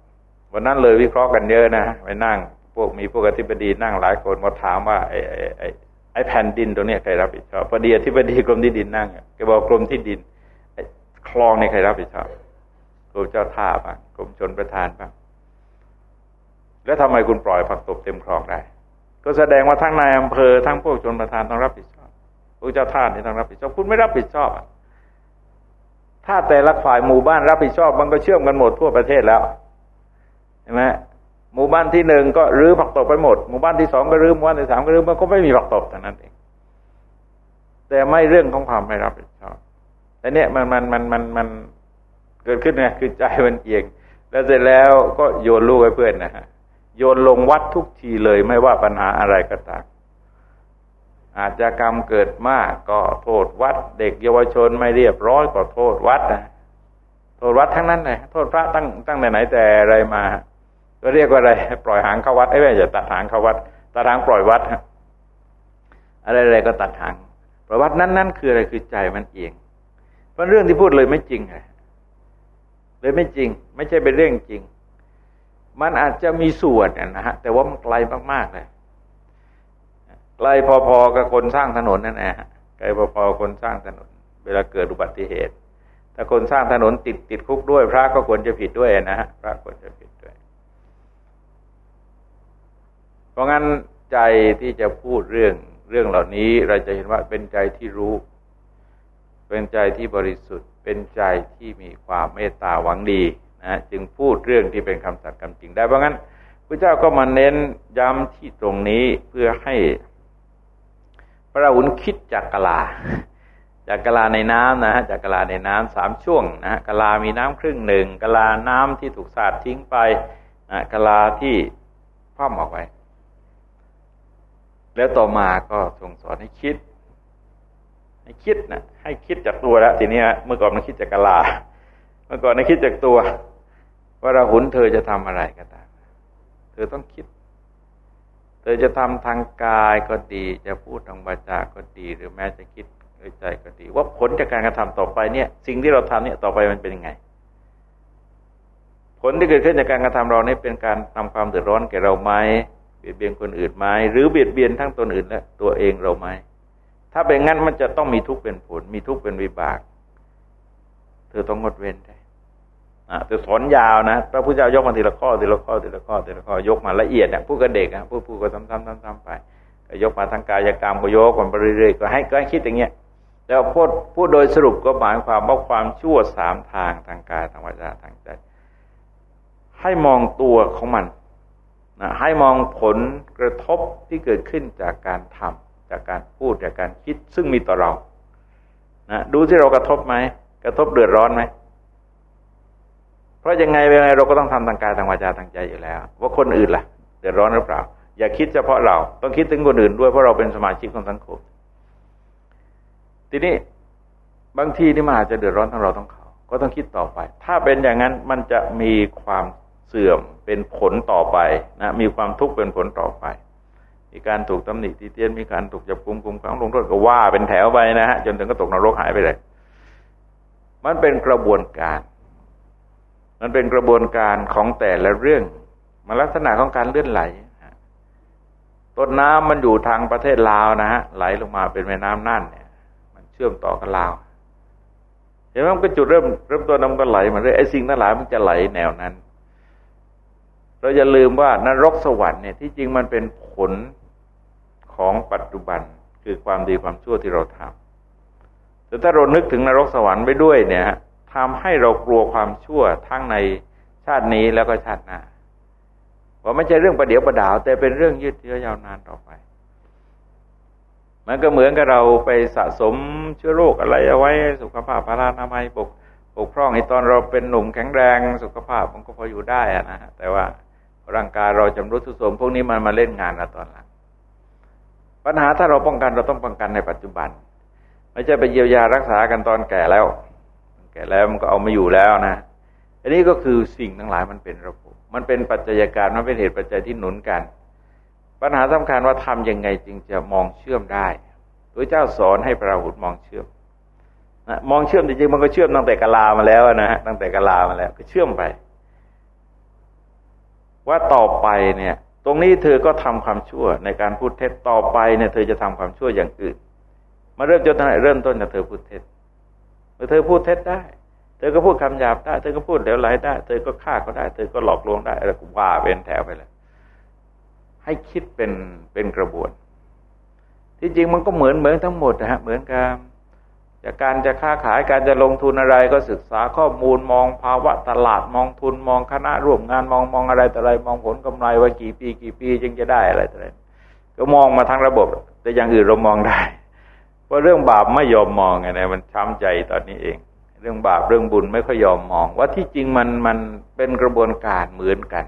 S1: วันนั้นเลยวิเคราะห์กันเยอะนะไปนั่ง พวกมีพวกอธิบดีนั่งหลายคนมาถามว่าไอ้ไอ้ ไอ้แผ่นดินตรงนี้ใครรับผิดชอบพอดีอธิบดีกรมที่ดินนั่งแกบอกกรมที่ดินคลองในใครรับผิดชอบกรมเจ้าท่าบ้างกรมชนประธานบ้างแล้วทำไมคุณปล่อยผักตบเต็มคลองได้ ก็แสดงว่าทั้งนายอำเภอทั้งพวกชนประธานต้องรับผิดชอบพวกเจ้าท่านี่ต้องรับผิดชอบ คุณไม่รับผิดชอบถ้าแต่ละฝ่ายหมู่บ้านรับผิดชอบ มันก็เชื่อมกันหมดทั่วประเทศแล้วเห็นไหม หมู่บ้านที่หนึ่งก็รื้อผักตบไปหมด หมู่บ้านที่สองก็รื้อหมู่บ้านที่สามก็รื้อมันก็ไม่มีผักตบแต่นั้นเองแต่ไม่เรื่องของความไม่รับผิดชอบแต่เนี้ยมันมันมันมันมันเกิดขึ้นไงคือใจมันเอียงแล้วเสร็จแล้วก็โยนลูกให้เพื่อนนะฮะโยนลงวัดทุกทีเลยไม่ว่าปัญหาอะไรก็ตามอาจจะกรรมเกิดมากก็โทษวัด เด็กเยาวชนไม่เรียบร้อยก็โทษวัดนะโทษวัดทั้งนั้นเลยโทษพระตั้งตั้งแต่ไหนแต่อะไรมา ก็เรียกว่าอะไร ปล่อยหางเข้าวัดไอ้แม่จะตัดหางเข้าวัดตัดหางปล่อยวัดอะไรอะไรก็ตัดหางปล่อยวัดนั้นนั้นคืออะไรคือใจมันเอียงเพราะเรื่องที่พูดเลยไม่จริงเลยเลยไม่จริง ไม่ใช่เป็นเรื่องจริง มันอาจจะมีส่วนนะฮะแต่ว่ามันไกลมากๆเลยไกลพอๆกับคนสร้างถนนนั่นแหละไกลพอๆคนสร้างถนน เวลาเกิดอุบัติเหตุถ้าคนสร้างถนนติดติดคุกด้วย พระก็ควรจะผิดด้วยนะฮะพระควรจะผิดด้วย เพราะงั้นใจที่จะพูดเรื่องเรื่องเหล่านี้ เราจะเห็นว่าเป็นใจที่รู้ เป็นใจที่บริสุทธิ์ เป็นใจที่มีความเมตตาหวังดีนะจึงพูดเรื่องที่เป็นคำสัตย์คำจริงได้เพราะงั้นพระเจ้าก็มาเน้นย้ำที่ตรงนี้เพื่อให้ พระอุณคิดจักกลาจจากกะลาในน้ำนะฮะจากกะลาในน้ำสามช่วงนะฮะกะลามีน้ำครึ่งหนึ่งกะลาน้ำที่ถูกสาดทิ้งไปนะกะลาที่คว่ำออกไป แล้วต่อมาก็ทรงสอนให้คิด ให้คิดนะให้คิดจากตัวแล้วทีนี้เมื่อก่อนมันคิดจากกะลา เมื่อก่อนมันคิดจากตัว ว่าเราหุนเธอจะทำอะไรก็ตามเธอต้องคิด เธอจะทำทางกายก็ดี จะพูดทางวาจาก็ดี หรือแม้จะคิดด้วยใจก็ดี ว่าผลจากการกระทำต่อไปเนี่ย สิ่งที่เราทำเนี่ยต่อไปมันเป็นยังไงผลที่เกิดขึ้นจากการกระทำเราเนี่ยเป็นการทำความเดือดร้อนแก่เราไหม เบียดเบียนคนอื่นไหมหรือเบียดเบียนทั้งตนอื่นและตัวเองเราไหมถ้าเป็นงั้นมันจะต้องมีทุกข์เป็นผล มีทุกข์เป็นวิบาก เธอต้องงดเว้นได้อ่าแต่สอนยาวนะพระพุทธเจ้ายกมาทีละข้อทีละข้อทีละข้อทีละข้อยกมาละเอียดนะพูดกับเด็กนะพูดพูดก็ซ้ำๆๆๆไปก็ยกมาทางกายกรรมก็ยกกันไปเรื่อยๆก็ให้ก็ให้คิดอย่างเงี้ยแต่พูดพูดโดยสรุปก็หมายความว่าความชั่วสามทางทางกายทางวาจาทางใจ ให้มองตัวของมัน นะให้มองผลกระทบที่เกิดขึ้นจากการทำจากการพูดจากการคิดซึ่งมีต่อเรานะดูที่เรากระทบไหมกระทบเดือดร้อนไหมเพราะยังไงยังไงเราก็ต้องทำทางกายทางวาจาทางใจอยู่แล้ว ว่าคนอื่นล่ะ เดือดร้อนหรือเปล่า อย่าคิดเฉพาะเรา ต้องคิดถึงคนอื่นด้วยเพราะเราเป็นสมาชิกของสังคม ทีนี้บางทีนี่มันอาจจะเดือดร้อนทั้งเราทั้งเขา ก็ต้องคิดต่อไป ถ้าเป็นอย่างนั้นมันจะมีความ เสื่อมเป็นผลต่อไปนะมีความทุกข์เป็นผลต่อไป มีการถูกตำหนิตีเตียนมีการถูกจับกุมกุมขังลงโทษก็ว่าเป็นแถวไปนะฮะจนถึงก็ตกนรกหายไปเลย มันเป็นกระบวนการ มันเป็นกระบวนการของแต่ละเรื่องมันลักษณะของการเลื่อนไหลต้นน้ำมันอยู่ทางประเทศลาวนะฮะไหลลงมาเป็นแม่น้ำน่านเนี่ย มันเชื่อมต่อกับลาวเห็นไหมมันก็จุดเริ่มเริ่มต้นน้ำก็ไหลมาเรื่อยไอ้สิ่งทั้งหลายมันจะไหลแนวนั้น เราอย่าลืมว่านรกสวรรค์เนี่ยที่จริงมันเป็นผลของปัจจุบันคือความดีความชั่วที่เราทำแต่ถ้าเรานึกถึงนรกสวรรค์ไปด้วยเนี่ยทำให้เรากลัวความชั่วทั้งในชาตินี้แล้วก็ชาติหน้าว่าไม่ใช่เรื่องประเดี๋ยวประดาว แต่เป็นเรื่องยืดเยื้อยาวนานต่อไป มันก็เหมือนกับเราไปสะสมเชื้อโรคอะไรเอาไว้สุขภาพพารานามัยปกปกพร่องในตอนเราเป็นหนุ่มแข็งแรงสุขภาพมันก็พออยู่ได้อะนะแต่ว่า ร่างกายเราจำรุดทุโทรมพวกนี้มันมาเล่นงานเราตอนหลังปัญหาถ้าเราป้องกันเราต้องป้องกันในปัจจุบัน ไม่ใช่ไปเยียวยารักษากันตอนแก่แล้ว แก่แล้วมันก็เอาไม่อยู่แล้วนะอันนี้ก็คือสิ่งทั้งหลายมันเป็นระบบ มันเป็นปัจจัยการมันเป็นเหตุปัจจัยที่หนุนกัน ปัญหาสำคัญว่าทํำยังไงจึงจะมองเชื่อมได้พระเจ้าสอนให้พระหุดมองเชื่อมนะมองเชื่อมจริงๆมันก็เชื่อมตั้งแต่กาลามาแล้วนะฮะตั้งแต่กาลามาแล้ว ก็เชื่อมไป ว่าต่อไปเนี่ย ตรงนี้เธอก็ทำความชั่วในการพูดเท็จต่อไปเนี่ยเธอจะทำความชั่วอย่างอื่น มาเริ่มจนไหนเริ่มต้นจากเธอพูดเท็จเมื่อเธอพูดเท็จได้ เธอก็พูดคำหยาบได้ เธอก็พูดเหลวไหลได้ เธอก็ฆ่าเขาได้ เธอก็หลอกลวงได้อะไรก็ว่าเป็นแถวไปเลยให้คิดเป็นเป็นกระบวน ที่จริงมันก็เหมือนเหมือนทั้งหมดนะฮะเหมือนกับ จากการจะค้าขายการจะลงทุนอะไรก็ศึกษาข้อมูลมองภาวะตลาดมองทุนมองคณะร่วมงานมองมองอะไรแต่อะไร มองผลกำไรว่ากี่ปี กี่ปีจึงจะได้อะไรแต่อะไรก็มองมาทั้งระบบ แต่อย่างอื่นเรามองได้เพราะเรื่องบาปไม่ยอมมองไงนะมันช้ำใจตอนนี้เอง เรื่องบาปเรื่องบุญไม่ค่อยยอมมอง ว่าที่จริงมันมันเป็นกระบวนการเหมือนกัน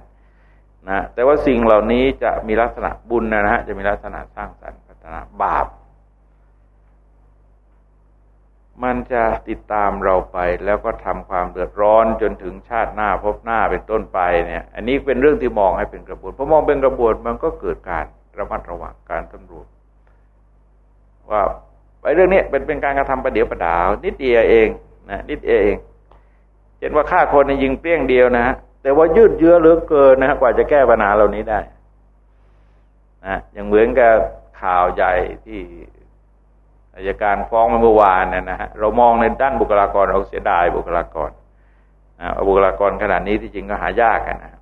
S1: นะแต่ว่าสิ่งเหล่านี้จะมีลักษณะบุญนะฮะจะมีลักษณะสร้างสรรค์พัฒนาบาป มันจะติดตามเราไปแล้วก็ทำความเดือดร้อนจนถึงชาติหน้าพบหน้าเป็นต้นไปเนี่ย อันนี้เป็นเรื่องที่มองให้เป็นกระบวนพอมองเป็นกระบวนมันก็เกิดการระมัดระวังการตำรวจว่าไอ้เรื่องนี้เป็นเป็นการกระทำประเดี๋ยวประดาว นิดเดียวเองนะนิดเดียวเองเห็นว่าฆ่าคนยิงเปรี้ยงเดียวนะฮะแต่ว่ายืดเยื้อเหลือเกินนะกว่าจะแก้ปัญหาเหล่านี้ได้นะอย่างเหมือนกับข่าวใหญ่ที่ อายการฟ้องเมื่อวานเนี่ยนะฮะเรามองในด้านบุคลากรเราเสียดายบุคลากรนะบุคลากรขนาดนี้ที่จริงก็หายากนนะ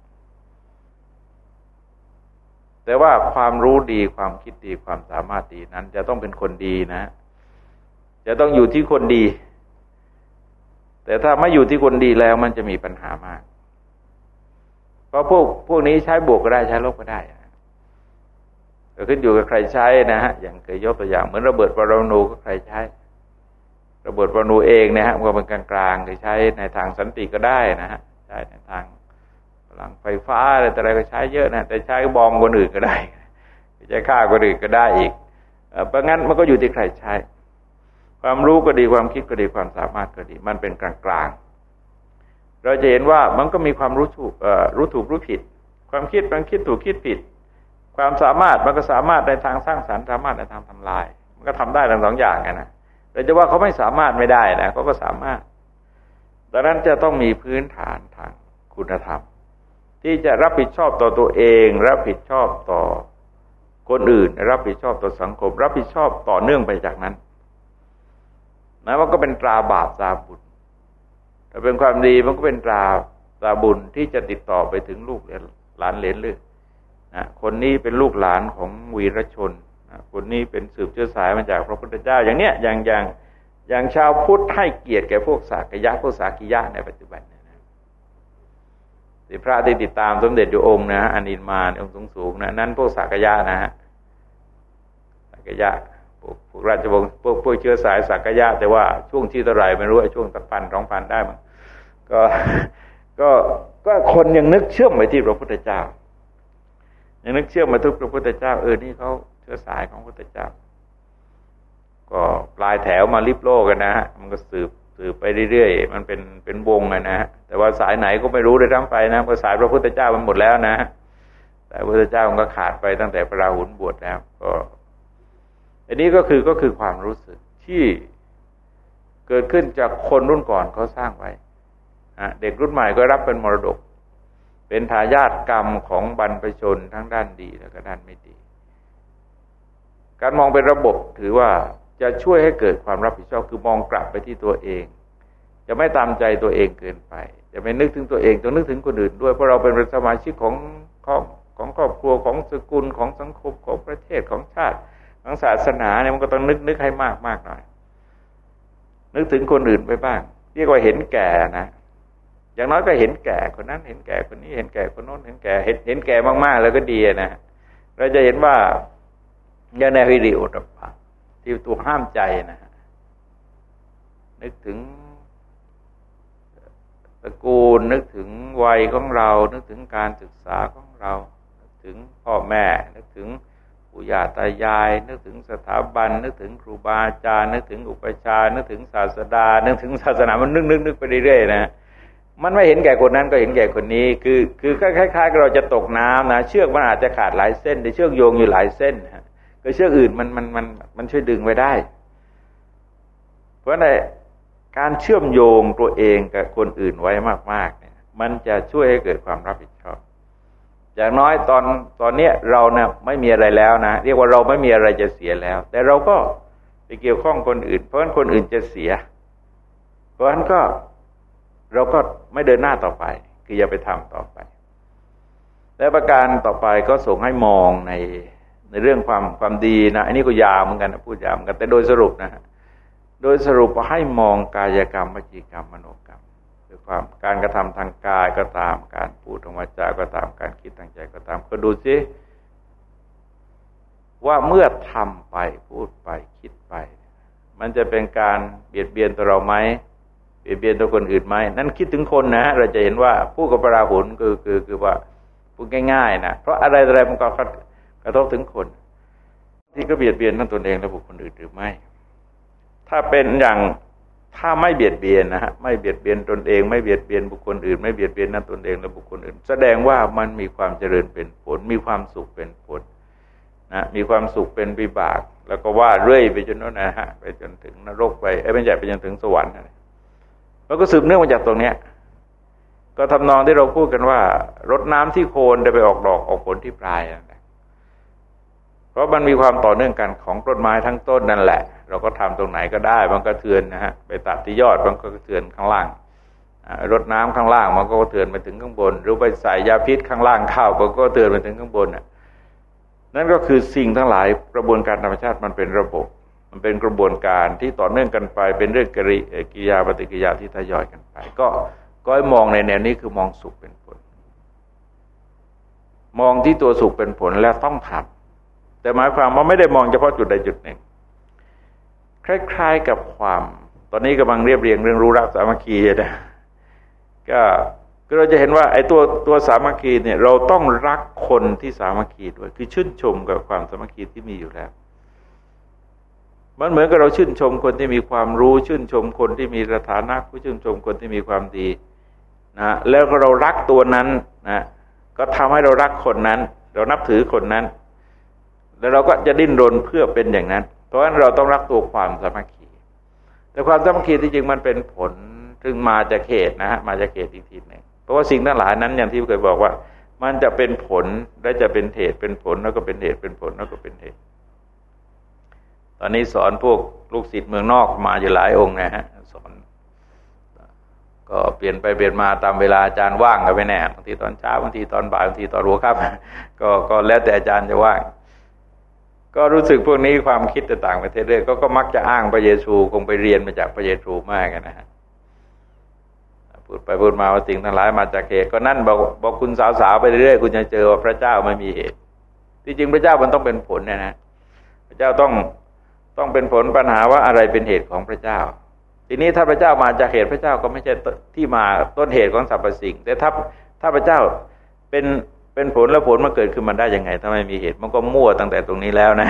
S1: แต่ว่าความรู้ดีความคิดดีความสามารถดีนั้น จะต้องเป็นคนดีนะ จะต้องอยู่ที่คนดี แต่ถ้าไม่อยู่ที่คนดีแล้วมันจะมีปัญหามาก เพราะพวกพวกนี้ใช้บวกก็ได้ใช้ลบก็ได้ ก็ขึ้นอยู่กับใครใช้นะฮะอย่างเคยยกตัวอย่างเหมือนระเบิดปรมาณูก็ใครใช้ ระเบิดปรนูเองนะฮะมันก็เป็นกลางๆคือใช้ในทางสันติก็ได้นะฮะใช้ในทางพลังไฟฟ้าอะไรแต่อะไรก็ใช้เยอะนะแต่ใช้บอมคนอื่นก็ได้ใช้ฆ่าคนอื่นก็ได้อีกเพราะงั้นมันก็อยู่ที่ใครใช้ ความรู้ก็ดีความคิดก็ดีความสามารถก็ดี มันเป็นกลางๆเราจะเห็นว่ามันก็มีความรู้ถูกรู้ถูกรู้ผิด ความคิดมันคิดถูกคิดผิด ความสามารถมันก็สามารถในทางสร้างสรรค์สามารถในทางทำลาย มันก็ทำได้ทั้งสองอย่างนะเราจะว่าเขาไม่สามารถไม่ได้นะเขาก็สามารถดังนั้นจะต้องมีพื้นฐานทางคุณธรรม ที่จะรับผิดชอบต่อตัวเอง รับผิดชอบต่อคนอื่น รับผิดชอบต่อสังคม รับผิดชอบต่อเนื่องไปจากนั้นนะมันก็เป็นตราบาปตราบุญถ้าเป็นความดีมันก็เป็นตราตราบุญที่จะติดต่อไปถึงลูกหลานเลนเลย นะคนนี้เป็นลูกหลานของวีรชนคนนี้เป็นสืบเชื้อสายมาจากพระพุทธเจ้า อย่างเนี้ยอย่างอย่างอย่างชาวพุทธให้เกียรติแก่พวกสากยะพวกสากิยะในปัจจุบันนะสิพระที่ติดตามสมเด็จอยู่องค์นะอันินมาองค์สูงสูงนะนั้นพวกสากยะนะฮะสากยะพวกพวกราชวงศ์พวกพวกเชื้อสายสากยะ แต่ว่าช่วงที่เท่าไรไม่รู้ช่วงตะพันสองพันได้มั้งก็ก็ก็คนยังนึกเชื่อมไปที่พระพุทธเจ้า ยังนึกเชื่อมมาทุกพระพุทธเจ้าเออนี่เขาเชื้อสายของพระพุทธเจ้า ก็ปลายแถวมาลิบโลกันนะฮะมันก็สืบสืบไปเรื่อยๆมันเป็นเป็นวงนะฮะแต่ว่าสายไหนก็ไม่รู้เลยทั้งไปนะเพราะสายพระพุทธเจ้ามันหมดแล้วนะแต่พระพุทธเจ้ามันก็ขาดไปตั้งแต่พระราหุลบวชแล้วก็ อันนี้ก็คือก็คือความรู้สึกที่เกิดขึ้นจากคนรุ่นก่อนเขาสร้างไว้เด็กรุ่นใหม่ก็รับเป็นมรดก เป็นทายาทกรรมของบรรพชนทั้งด้านดีแล้วก็ด้านไม่ดี การมองเป็นระบบถือว่าจะช่วยให้เกิดความรับผิดชอบคือมองกลับไปที่ตัวเอง จะไม่ตามใจตัวเองเกินไป จะไม่นึกถึงตัวเองต้องนึกถึงคนอื่นด้วยเพราะเราเป็นสมาชิกของของของครอบครัวของสกุลของสังคมของประเทศของชาติของศาสนาเนี่ยมันก็ต้องนึกนึกให้มากมากหน่อย นึกถึงคนอื่นไปบ้างเรียกว่าเห็นแก่นะ อย่างน้อยก็เห็นแก่คนนั้น เห็นแก่คนนี้เห็นแก่คนโน้นเห็นแก่เห็นเห็นแก่มากๆ แล้วก็ดีนะเราจะเห็นว่ายาในวิริโอตปะที่ตัวห้ามใจนะฮะนึกถึงตระกูลนึกถึงวัยของเรา นึกถึงการศึกษาของเรา นึกถึงพ่อแม่ นึกถึงปู่ย่าตายาย นึกถึงสถาบัน นึกถึงครูบาอาจารย์ นึกถึงอุปชา นึกถึงศาสดา นึกถึงศาสนามันนึกนึกนึกไปเรื่อยๆนะ มันไม่เห็นแก่คนนั้นก็เห็นแก่คนนี้ คือ คือคล้ายๆเราจะตกน้ำนะเชือกมันอาจจะขาดหลายเส้นแต่เชือกโยงอยู่หลายเส้นฮะก็เชือกอื่นมันมันมันมันช่วยดึงไว้ได้ เพราะในการเชื่อมโยงตัวเองกับคนอื่นไว้มากๆเนี่ย มันจะช่วยให้เกิดความรับผิดชอบ อย่างน้อยตอนตอนเนี้ยเราเนี่ยไม่มีอะไรแล้วนะเรียกว่าเราไม่มีอะไรจะเสียแล้ว แต่เราก็ไปเกี่ยวข้องคนอื่น เพราะฉะนั้นคนอื่นจะเสีย เพราะฉะนั้นก็ เราก็ไม่เดินหน้าต่อไป คืออย่าไปทำต่อไป และประการต่อไปก็ส่งให้มองในในเรื่องความความดีนะอันนี้ก็ยาวเหมือนกันนะพูดยาวเหมือนกันแต่โดยสรุปนะฮะโดยสรุปให้มองกายกรรมวจีกรรมมโนกรรมคือความการกระทำทางกายก็ตามการพูดทางวาจาก็ตามการคิดทางใจก็ตาม ก็ดูซิว่าเมื่อทำไปพูดไปคิดไป มันจะเป็นการเบียดเบียนตัวเราไหม เบียดเบียนตัวคนอื่นไหมนั่นคิดถึงคนนะเราจะเห็นว่าผู้กับปราหุนคือคือคือว่าพูดง่ายๆนะเพราะอะไรอะไรมันก็กระทบถึงคน ที่ก็เบียดเบียนทั้งตนเองและบุคคลอื่นหรือไม่ ถ้าเป็นอย่างถ้าไม่เบียดเบียนนะฮะไม่เบียดเบียนตนเอง ไม่เบียดเบียนบุคคลอื่น ไม่เบียดเบียนนั่นตนเองและบุคคลอื่น แสดงว่ามันมีความเจริญเป็นผล มีความสุขเป็นผลนะมีความสุขเป็นวิบาก แล้วก็ว่าเรื่อยไปจนนั้นนะฮะไปจนถึงนรกไปไอ้ไม่ใช่ไปจนถึงสวรรค์ ล้วก็สืบเนื่องมาจากตรงเนี้ย ก็ทำนองที่เราพูดกันว่ารดน้ำที่โคนจะไปออกดอกออกผลที่ปลายนะเพราะมันมีความต่อเนื่องกันของต้นไม้ทั้งต้นนั่นแหละ เราก็ทำตรงไหนก็ได้ มันก็เทือนนะฮะไปตัดที่ยอดมันก็เทือนข้างล่างรดน้ำข้างล่างมันก็เตือนไปถึงข้างบน หรือไปใส่ยาพิษข้างล่างข้าวมันก็เตือนไปถึงข้างบนน่ะนั่นก็คือสิ่งทั้งหลายกระบวนการธรรมชาติมันเป็นระบบ มันเป็นกระบวนการที่ต่อเนื่องกันไป เป็นเรื่องกิริยาปฏิกิริยาที่ทยอยกันไป ก็ก็มองในแนวนี้คือมองสุขเป็นผล มองที่ตัวสุขเป็นผลและต้องทำแต่หมายความว่าไม่ได้มองเฉพาะจุดใดจุดหนึ่ง คล้ายๆกับความ ตอนนี้กำลังเรียบเรียงเรื่องรู้รักสามัคคีนะก็ก็เราจะเห็นว่าไอ้ตัวตัวสามัคคีเนี่ยเราต้องรักคนที่สามัคคีด้วย คือชื่นชมกับความสามัคคีที่มีอยู่แล้ว มันเหมือนกับเราชื่นชมคนที่มีความรู้ชื่นชมคนที่มีสถานะผู้ชื่นชมคนที่มีความดีนะแล้วก็เรารักตัวนั้นนะก็ทำให้เรารักคนนั้น เรานับถือคนนั้น แล้วเราก็จะดิ้นรนเพื่อเป็นอย่างนั้น เพราะฉะนั้นเราต้องรักตัวความสามัคคีแต่ความสามัคคีที่จริงมันเป็นผลซึ่งมาจากเหตุนะฮะมาจากเหตุอีกทีหนึ่งเพราะว่าสิ่งทั้งหลายนั้นอย่างที่เคยบอกว่า มันจะเป็นผลและจะเป็นเหตุเป็นผลแล้วก็เป็นเหตุเป็นผลแล้วก็เป็นเหตุ อนนี้สอนพวกลูกศิษย์เมืองนอกมาอยู่หลายองค์นะฮะสอน ก็เปลี่ยนไปเปลี่ยนมาตามเวลาอาจารย์ว่างก็ไม่แน่บางทีตอนเช้าบางทีตอนบ่ายบางทีตอนหัวค่ำก็ก็แล้วแต่อาจารย์จะว่างก็รู้สึกพวกนี้ความคิดต่างประเทศเรื่อยก็ก็มักจะอ้างพระเยซูคงไปเรียนมาจากพระเยซูมากนะฮะพูดไปพูดมาว่าสิ่งทั้งหลายมาจากเหตุ ก็นั่นบอกบอกคุณสาวๆไปเรื่อยคุณจะเจอว่าพระเจ้าไม่มีเหตุ ที่จริงพระเจ้ามันต้องเป็นผลเนี่ยนะพระเจ้าต้อง ต้องเป็นผลปัญหาว่าอะไรเป็นเหตุของพระเจ้า ทีนี้ถ้าพระเจ้ามาจากเหตุพระเจ้าก็ไม่ใช่ที่มาต้นเหตุของสรรพสิ่ง แต่ถ้าถ้าพระเจ้าเป็นเป็นผลแล้วผลมันเกิดขึ้นมาได้ยังไงถ้าไม่มีเหตุมันก็มั่วตั้งแต่ตรงนี้แล้วนะ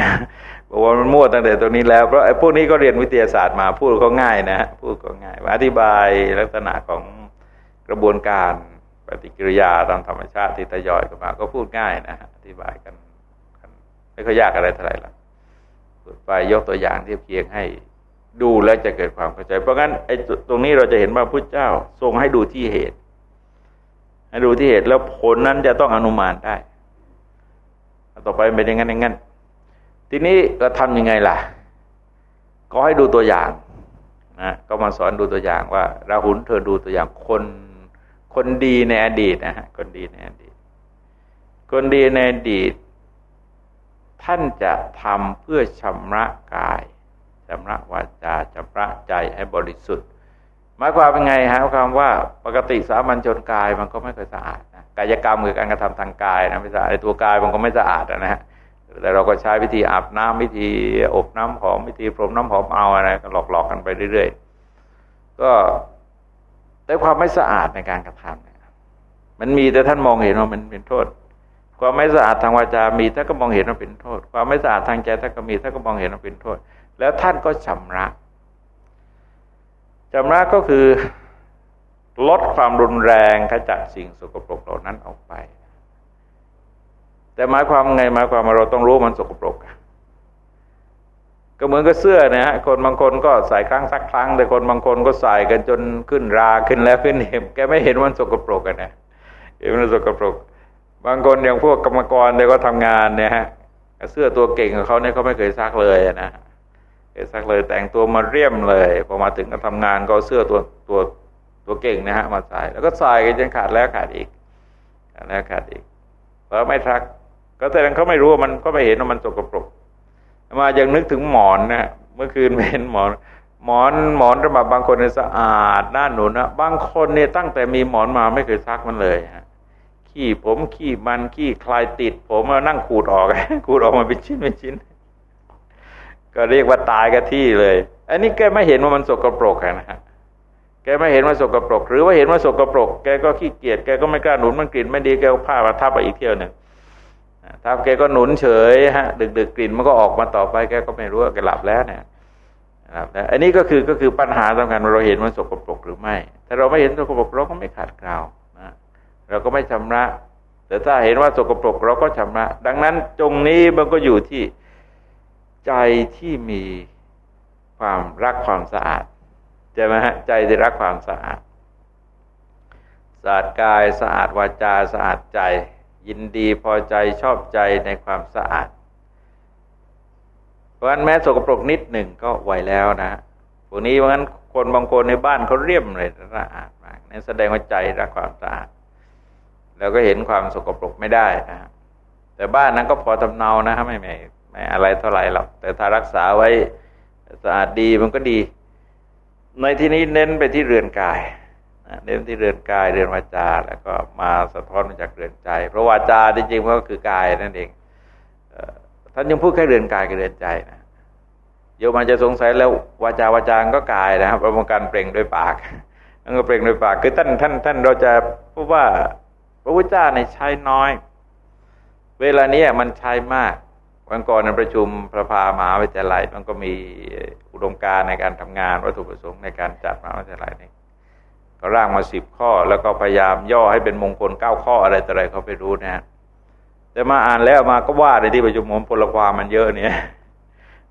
S1: บอกว่ามันมั่วตั้งแต่ตรงนี้แล้วเพราะไอ้พวกนี้ก็เรียนวิทยาศาสตร์มาพูดก็ง่ายนะพูดก็ง่ายอธิบายลักษณะของกระบวนการปฏิกิริยาตามธรรมชาติที่ทยอยกันมา ก็พูดง่ายนะอธิบายกัน ไม่ค่อยยากอะไรเท่าไหร่ละ ไปยกตัวอย่างเทียบเคียงให้ดูแล้วจะเกิดความเข้าใจ เพราะงั้นไอ้ตรงนี้เราจะเห็นว่าพุทธเจ้าทรงให้ดูที่เหตุ ให้ดูที่เหตุแล้วผลนั้นจะต้องอนุมานได้ ต่อไปเป็นอย่างนั้นอย่างนั้นทีนี้เราทำยังไงล่ะ ก็ให้ดูตัวอย่างนะก็มาสอนดูตัวอย่างว่าราหุลเธอดูตัวอย่างคนคนดีในอดีตนะฮะคนดีในอดีต คนดีในอดีต ท่านจะทำเพื่อชำระกายชำระวาจาชำระใจให้บริสุทธิ์หมายความเป็นไงฮะความว่าปกติสามัญชนกายมันก็ไม่เคยสะอาดนะกายกรรมคือการกระทำทางกายนะไม่สะอาดตัวกายมันก็ไม่สะอาดนะฮะแต่เราก็ใช้วิธีอาบน้ำวิธีอบน้ำหอมวิธีพรมน้ำหอมเอาอะไรก็หลอกๆกันไปเรื่อยๆก็แต่ความไม่สะอาดในการกระทำเนี่ยมันมีแต่ท่านมองเห็นว่ามันเป็นโทษ ความไม่สะอาดทางวาจามีท่านก็มองเห็นว่าเป็นโทษ ความไม่สะอาดทางใจท่านก็มีท่านก็มองเห็นว่าเป็นโทษ แล้วท่านก็ชำระชำระก็คือลดความรุนแรงขจัดสิ่งสกปรกเหล่านั้นออกไป แต่หมายความไงหมายความว่าเราต้องรู้มันสกปรกก็เหมือนกับเสื้อนะฮะคนบางคนก็ใส่ครั้งสักครั้ง แต่คนบางคนก็ใส่กันจนขึ้นราขึ้นแล้วขึ้นเห็มแกไม่เห็นมันสกปรกกันนะเห็นมันสกปรก บางคนอย่างพวกกรรมกรเนี่ยก็ทำงานเนี่ยฮะเสื้อตัวเก่งของเขาเนี่ยเขาไม่เคยซักเลยนะเสักเลยแต่งตัวมาเรียมเลยพอมาถึงก็ทำงานก็เสื้อตัวตัวตัวเก่งนะฮะมาใส่แล้วก็ใส่กันจนขาดแล้วขาดอีกขาดแล้วขาดอีกเพราะไม่ทัก ก็แสดงเขาไม่รู้ว่ามันก็ไม่เห็นว่ามันสกปรกมายังนึกถึงหมอนนะเมื่อคืนเห็นหมอน หมอนหมอนสำหรับบางคนเนี่ยสะอาดหน้าหนุนนะบางคนเนี่ยตั้งแต่มีหมอนมาไม่เคยซักมันเลยฮะ ขี้ผมขี้มันขี้คลายติด ผมมานั่งขูดออกขูดออกมาเป็นชิ้นเป็นชิ้น ก็เรียกว่าตายกันที่เลย อันนี้แกไม่เห็นว่ามันสกปรกนะฮะแกไม่เห็นว่าสกปรก หรือว่าเห็นว่าสกปรก แกก็ขี้เกียจแกก็ไม่กล้าหนุนมันกลิ่นไม่ดีแกก็ผ้ามาทับไปอีกเที่ยวหนึ่งทับแกก็หนุนเฉยฮะ ดึกๆกลิ่นมันก็ออกมาต่อไปแกก็ไม่รู้แกหลับแล้วเนี่ยหลับแล้วอันนี้ก็คือก็คือปัญหาสำคัญเราเห็นมันสกปรกหรือไม่ ถ้าเราไม่เห็นสกปรกเราก็ไม่ขาดกล่าว เราก็ไม่ชำระ แต่ถ้าเห็นว่าสกปรกเราก็ชำระ ดังนั้นตรงนี้มันก็อยู่ที่ใจที่มีความรักความสะอาดใช่ไหมฮะใจที่รักความสะอาดสะอาดกายสะอาดวาจาสะอาดใจ ยินดีพอใจชอบใจในความสะอาด เพราะฉะนั้นแม้สกปรกนิดหนึ่งก็ไหวแล้วนะพวกนี้เพราะฉะนั้นคนบางคนในบ้านเขาเรียมเลยสะอาดมากนั่นแสดงว่าใจรักความสะอาด แล้วก็เห็นความสกปรกไม่ได้นะแต่บ้านนั้นก็พอทำเนานะฮะไม่ไม่ไม่อะไรเท่าไหร่หรอกแต่ถ้ารักษาไว้สะอาดดีมันก็ดี ในที่นี้เน้นไปที่เรือนกายเน้นที่เรือนกายเรือนวาจา แล้วก็มาสะท้อนมาจากเรือนใจ เพราะวาจาจริงๆมันก็คือกายนั่นเองท่านยังพูดแค่เรือนกายกับเรือนใจนะโยมอาจจะสงสัยแล้ววาจาวาจาก็กายนะครับประมการเปล่งด้วยปากนั่นก็เปล่งด้วยปาก คือท่านท่านท่านเราจะพบว่า พระพุทธเจ้าในใช้น้อย เวลานี้มันใช้มากวันก่อนในประชุมพระพามหาวิทยาลัยมันก็มีอุดมการในการทำงานวัตถุประสงค์ในการจัดมหาวิทยาลัยนี่ก็ร่างมาสิบข้อ แล้วก็พยายามย่อให้เป็นมงคลเก้าข้ออะไรต่ออะไรเขาไปรู้นะฮะแต่มาอ่านแล้วมาก็ว่าในที่ประชุมผมพลความมันเยอะเนี่ย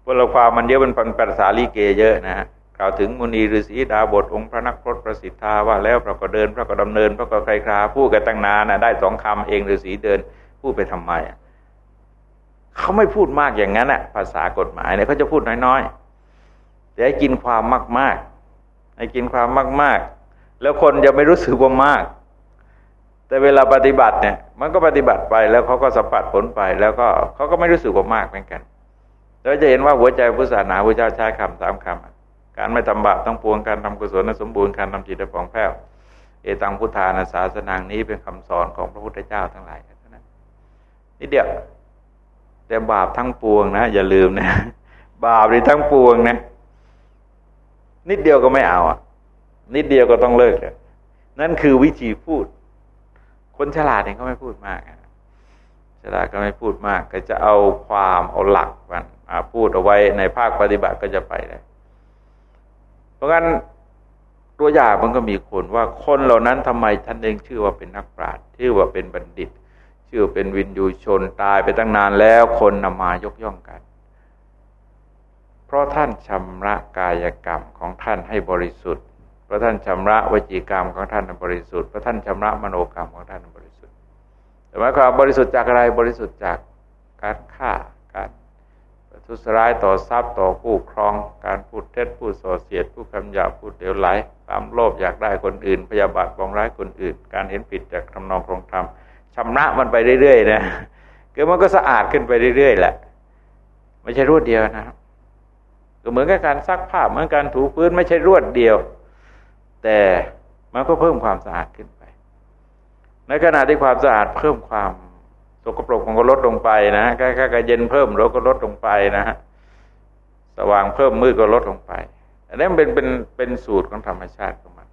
S1: พลความมันเยอะเป็นภาษาลีเกเยอะนะฮะ ล่าวถึงมุนีฤาษีดาบทองค์พระนักพรตประสิทธาว่าแล้วพระก็เดินพระก็ดำเนิน พระก็ใครคราพูดกันตั้งนานนะได้สองคำเองฤาษีเดินพูดไปทำไมเขาไม่พูดมากอย่างนั้นอะภาษากฎหมายเนี่ยเขาจะพูดน้อยๆแต่ให้กินความมากๆให้กินความมากๆ แล้วคนจะไม่รู้สึกว่ามาก แต่เวลาปฏิบัติเนี่ย มันก็ปฏิบัติไปแล้วเขาก็สัมผัสผลไป แล้วก็เขาก็ไม่รู้สึกว่ามากเหมือนกันเราจะเห็นว่าหัวใจพุทธศาสนาพระเจ้าใช้คำสามคำ การไม่ทำบาปต้องปวงการทำกุศลสมบูรณ์การทำจิตผ่องแผ้วเอตังพุทธานาศาสนางนี้เป็นคำสอนของพระพุทธเจ้าทั้งหลายนั้นนี่เดียวแต่บาปทั้งปวงนะอย่าลืมนะ บาปในทั้งปวงนะนิดเดียวก็ไม่เอาอะ นิดเดียวก็ต้องเลิกเลยนั่นคือวิธีพูด คนฉลาดเองก็ไม่พูดมากฉลาดก็ไม่พูดมาก ก็จะเอาความเอาหลักมันพูดเอาไว้ในภาคปฏิบัติก็จะไปได้เพ ราะงั้นตัวอย่างมันก็มีคนว่าคนเหล่านั้นทำไมท่านเองชื่อว่าเป็นนักปราชญ์ชื่อว่าเป็นบัณฑิต ชื่อเป็นวินยูชนตายไปตั้งนานแล้วคนนำมายกย่องกัน เพราะท่านชำระกายกรรมของท่านให้บริสุทธิ์ เพราะท่านชำระวจีกรรมของท่านให้บริสุทธิ์เพราะท่านชำระมโนกรรมของท่านให้บริสุทธิ์แต่หมายความบริสุทธิ์จากอะไรบริสุทธิ์จากการฆ่า ทุสร้ายต่อทรัพย์ต่อคู่ครอง การพูดเท็จพูดส่อเสียดพูดคำหยาพูดเดียวไหลความโลภอยากได้คนอื่น พยาบาทปองร้ายคนอื่น การเห็นผิดจากทำนองครองธรรมชำระมันไปเรื่อยๆนะคือมันก็สะอาดขึ้นไปเรื่อยๆแหละไม่ใช่รวดเดียวนะครับก็เหมือนกับการซักผ้าเหมือนการถูพื้นไม่ใช่รวดเดียว แต่มันก็เพิ่มความสะอาดขึ้นไป ในขณะที่ความสะอาดเพิ่มความ สกปรกมันก็ลดลงไปนะแค่แค่เย็นเพิ่มเราก็ลดลงไปนะฮะสว่างเพิ่มมืดก็ลดลงไป อันนี้เป็นเป็นเป็นสูตรของธรรมชาติของมัน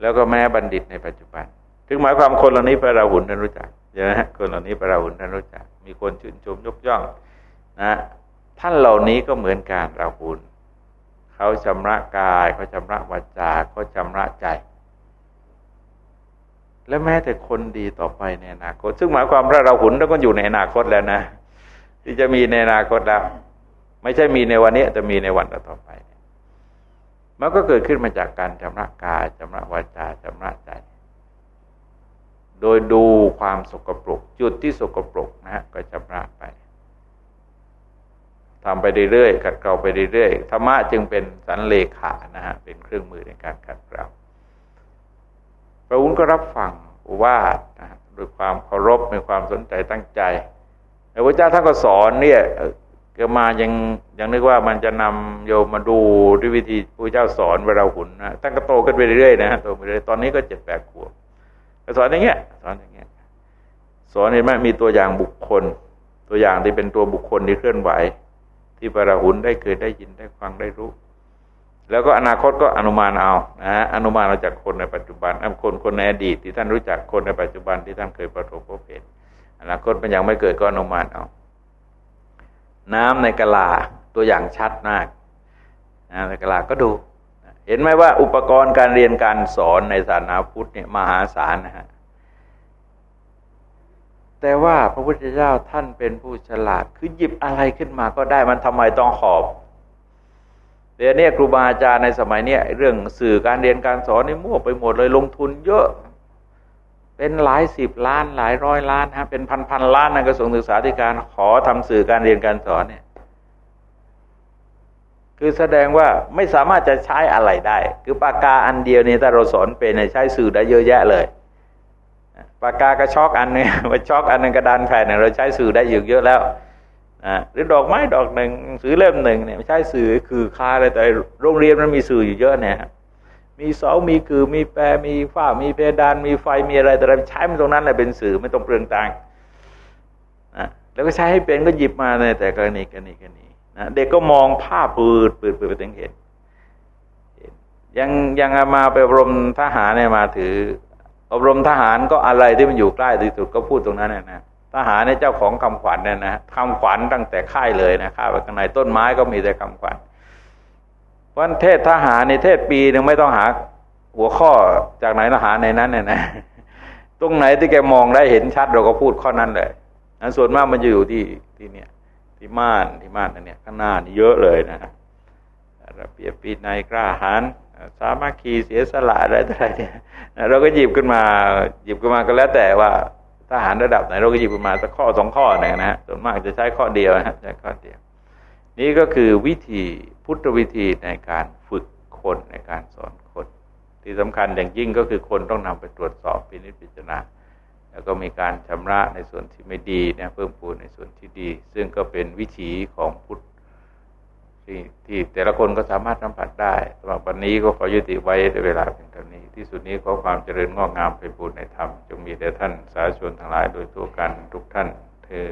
S1: แล้วก็แม้บัณฑิตในปัจจุบัน ถึงหมายความคนเหล่านี้พระราหุลท่านรู้จักใช่ไหมคนเหล่านี้พระราหุลท่านรู้จัก มีคนชื่นชมยกย่องนะท่านเหล่านี้ก็เหมือนการราหุลเขาชำระกายเขาชำระวาจาเขาชำระใจ และแม้แต่คนดีต่อไปในอนาคต ซึ่งหมายความพระราหุลแล้วก็อยู่ในอนาคตแล้วนะ ที่จะมีในอนาคตแล้ว ไม่ใช่มีในวันนี้จะมีในวันต่อไป มันก็เกิดขึ้นมาจากการชำระกายชำระวาจาชำระใจ โดยดูความสกปรก จุดที่สกปรกนะฮะก็ชำระไปทำไปเรื่อยๆขัดเกลาไปเรื่อยๆธรรมะจึงเป็นสันเลขานะฮะเป็นเครื่องมือในการขัดเกลา ระอุ้นก็รับฟังว่านะด้วยความเคารพมีความสนใจตั้งใจพระพุทธเจ้าท่านก็สอนเนี่ยเกิดมายังยังนึกว่ามันจะนำโยมมาดูด้วยวิธีพระเจ้าสอนเวลาหุ่นนะท่านก็โตขึ้นไปเรื่อยๆนะโตไปเรื่อยตอนนี้ก็เจ็ดแปดขวบสอนอย่างเงี้ยสอนอย่างเงี้ยสอนเห็นไหมมีตัวอย่างบุคคล ตัวอย่างที่เป็นตัวบุคคลที่เคลื่อนไหว ที่พระราหุลได้เคยได้ยินได้ฟังได้รู้ แล้วก็อนาคตก็อนุมานเอานะฮะอนุมานเอาจากคนในปัจจุบันคนคนในอดีตที่ท่านรู้จักคนในปัจจุบันที่ท่านเคยประสบพบเห็นอนาคตมันยังไม่เกิดก็อนุมานเอา น้ำในกะลาตัวอย่างชัดมากน้ำในกะลาก็ดู เห็นไหมว่าอุปกรณ์การเรียนการสอนในศาสนาพุทธเนี่ยมหาศาลนะฮะแต่ว่าพระพุทธเจ้าท่านเป็นผู้ฉลาด คือหยิบอะไรขึ้นมาก็ได้มันทำไมต้องขอบ เดี๋ยวนี้ครูบาอาจารย์ในสมัยเนี้ยเรื่องสื่อการเรียนการสอนนี่มั่วไปหมดเลยลงทุนเยอะ เป็นหลายสิบล้านหลายร้อยล้านฮะเป็นพันพันล้านในกระทรวงศึกษาธิการขอทำสื่อการเรียนการสอนเนี่ย คือแสดงว่าไม่สามารถจะใช้อะไรได้ คือปากกาอันเดียวนี่ถ้าเราสอนเป็นใช้สื่อได้เยอะแยะเลยปากกากระชอกอันนึงมาชอกอันนึงกระดานแผ่นเราใช้สื่อได้อยู่เยอะแล้ว หรือดอกไม้ดอกหนึ่งสือเล่มหนึ่งเนี่ยใช้สื่อคือคาอะไรแต่โรงเรียนมันมีสื่ออยู่เยอะเนี่ยมีเสามีคือมีแปรมีฝ้ามีเพดาน มีไฟมีอะไรแต่เราใช้มันตรงนั้นแหละเป็นสื่อไม่ต้องเปลืองตังค์นะแล้วก็ใช้ให้เป็นก็หยิบมาในแต่กรณีกรณีกรณีนะเด็กก็มองภาพปืดปืดปืดไปถึงเห็นยังยังมาไปอบรมทหารเนี่ยมาถือ อบรมทหารก็อะไรที่มันอยู่ใกล้ที่สุดก็พูดตรงนั้นนะ ทหารในเจ้าของคำขวัญเนี่ยนะคำขวัญตั้งแต่ค่ายเลยนะค่ายไปข้างในต้นไม้ก็มีแต่คำขวัญวันเทศทหารในเทศปีหนึ่งไม่ต้องหา หัวข้อจากไหนทหารในนั้นเนี่ยนะตรงไหนที่แกมองได้เห็นชัดเราก็พูดข้อนั้นเลยนส่วนมากมันจะอยู่ที่ที่เนี่ยที่ม่านที่ม่านนั่นเนี่ยข้างหน้านี่เยอะเลยนะระเบียบปีในกล้าหาญสามัคคีเสียสละอะไรต่ออะไรเนี่ยเราก็หยิบขึ้นมา หยิบขึ้นมาก็แล้วแต่ว่า ทหารระดับไหนเราก็หยิบมาสักข้อสองข้อหนึ่งนะส่วนมากจะใช้ข้อเดียวนะใช้ข้อเดียว นี่ก็คือวิธีพุทธวิธีในการฝึกคนในการสอนคน ที่สำคัญอย่างยิ่งก็คือคนต้องนำไปตรวจสอบพินิจพิจารณาแล้วก็มีการชำระในส่วนที่ไม่ดีนะเพิ่มพูนในส่วนที่ดี ซึ่งก็เป็นวิถีของพุทธ ที่ที่แต่ละคนก็สามารถสัมผัสได้สำหรับวันนี้ก็ขอยุติไว้ในเวลาเพียงเท่านี้ ที่สุดนี้ขอความเจริญงอกงามไปบูรณนธรรม จงมีแด่ท่านสาธุชนทั้งหลายโดยทั่วกันทุกท่านเธอ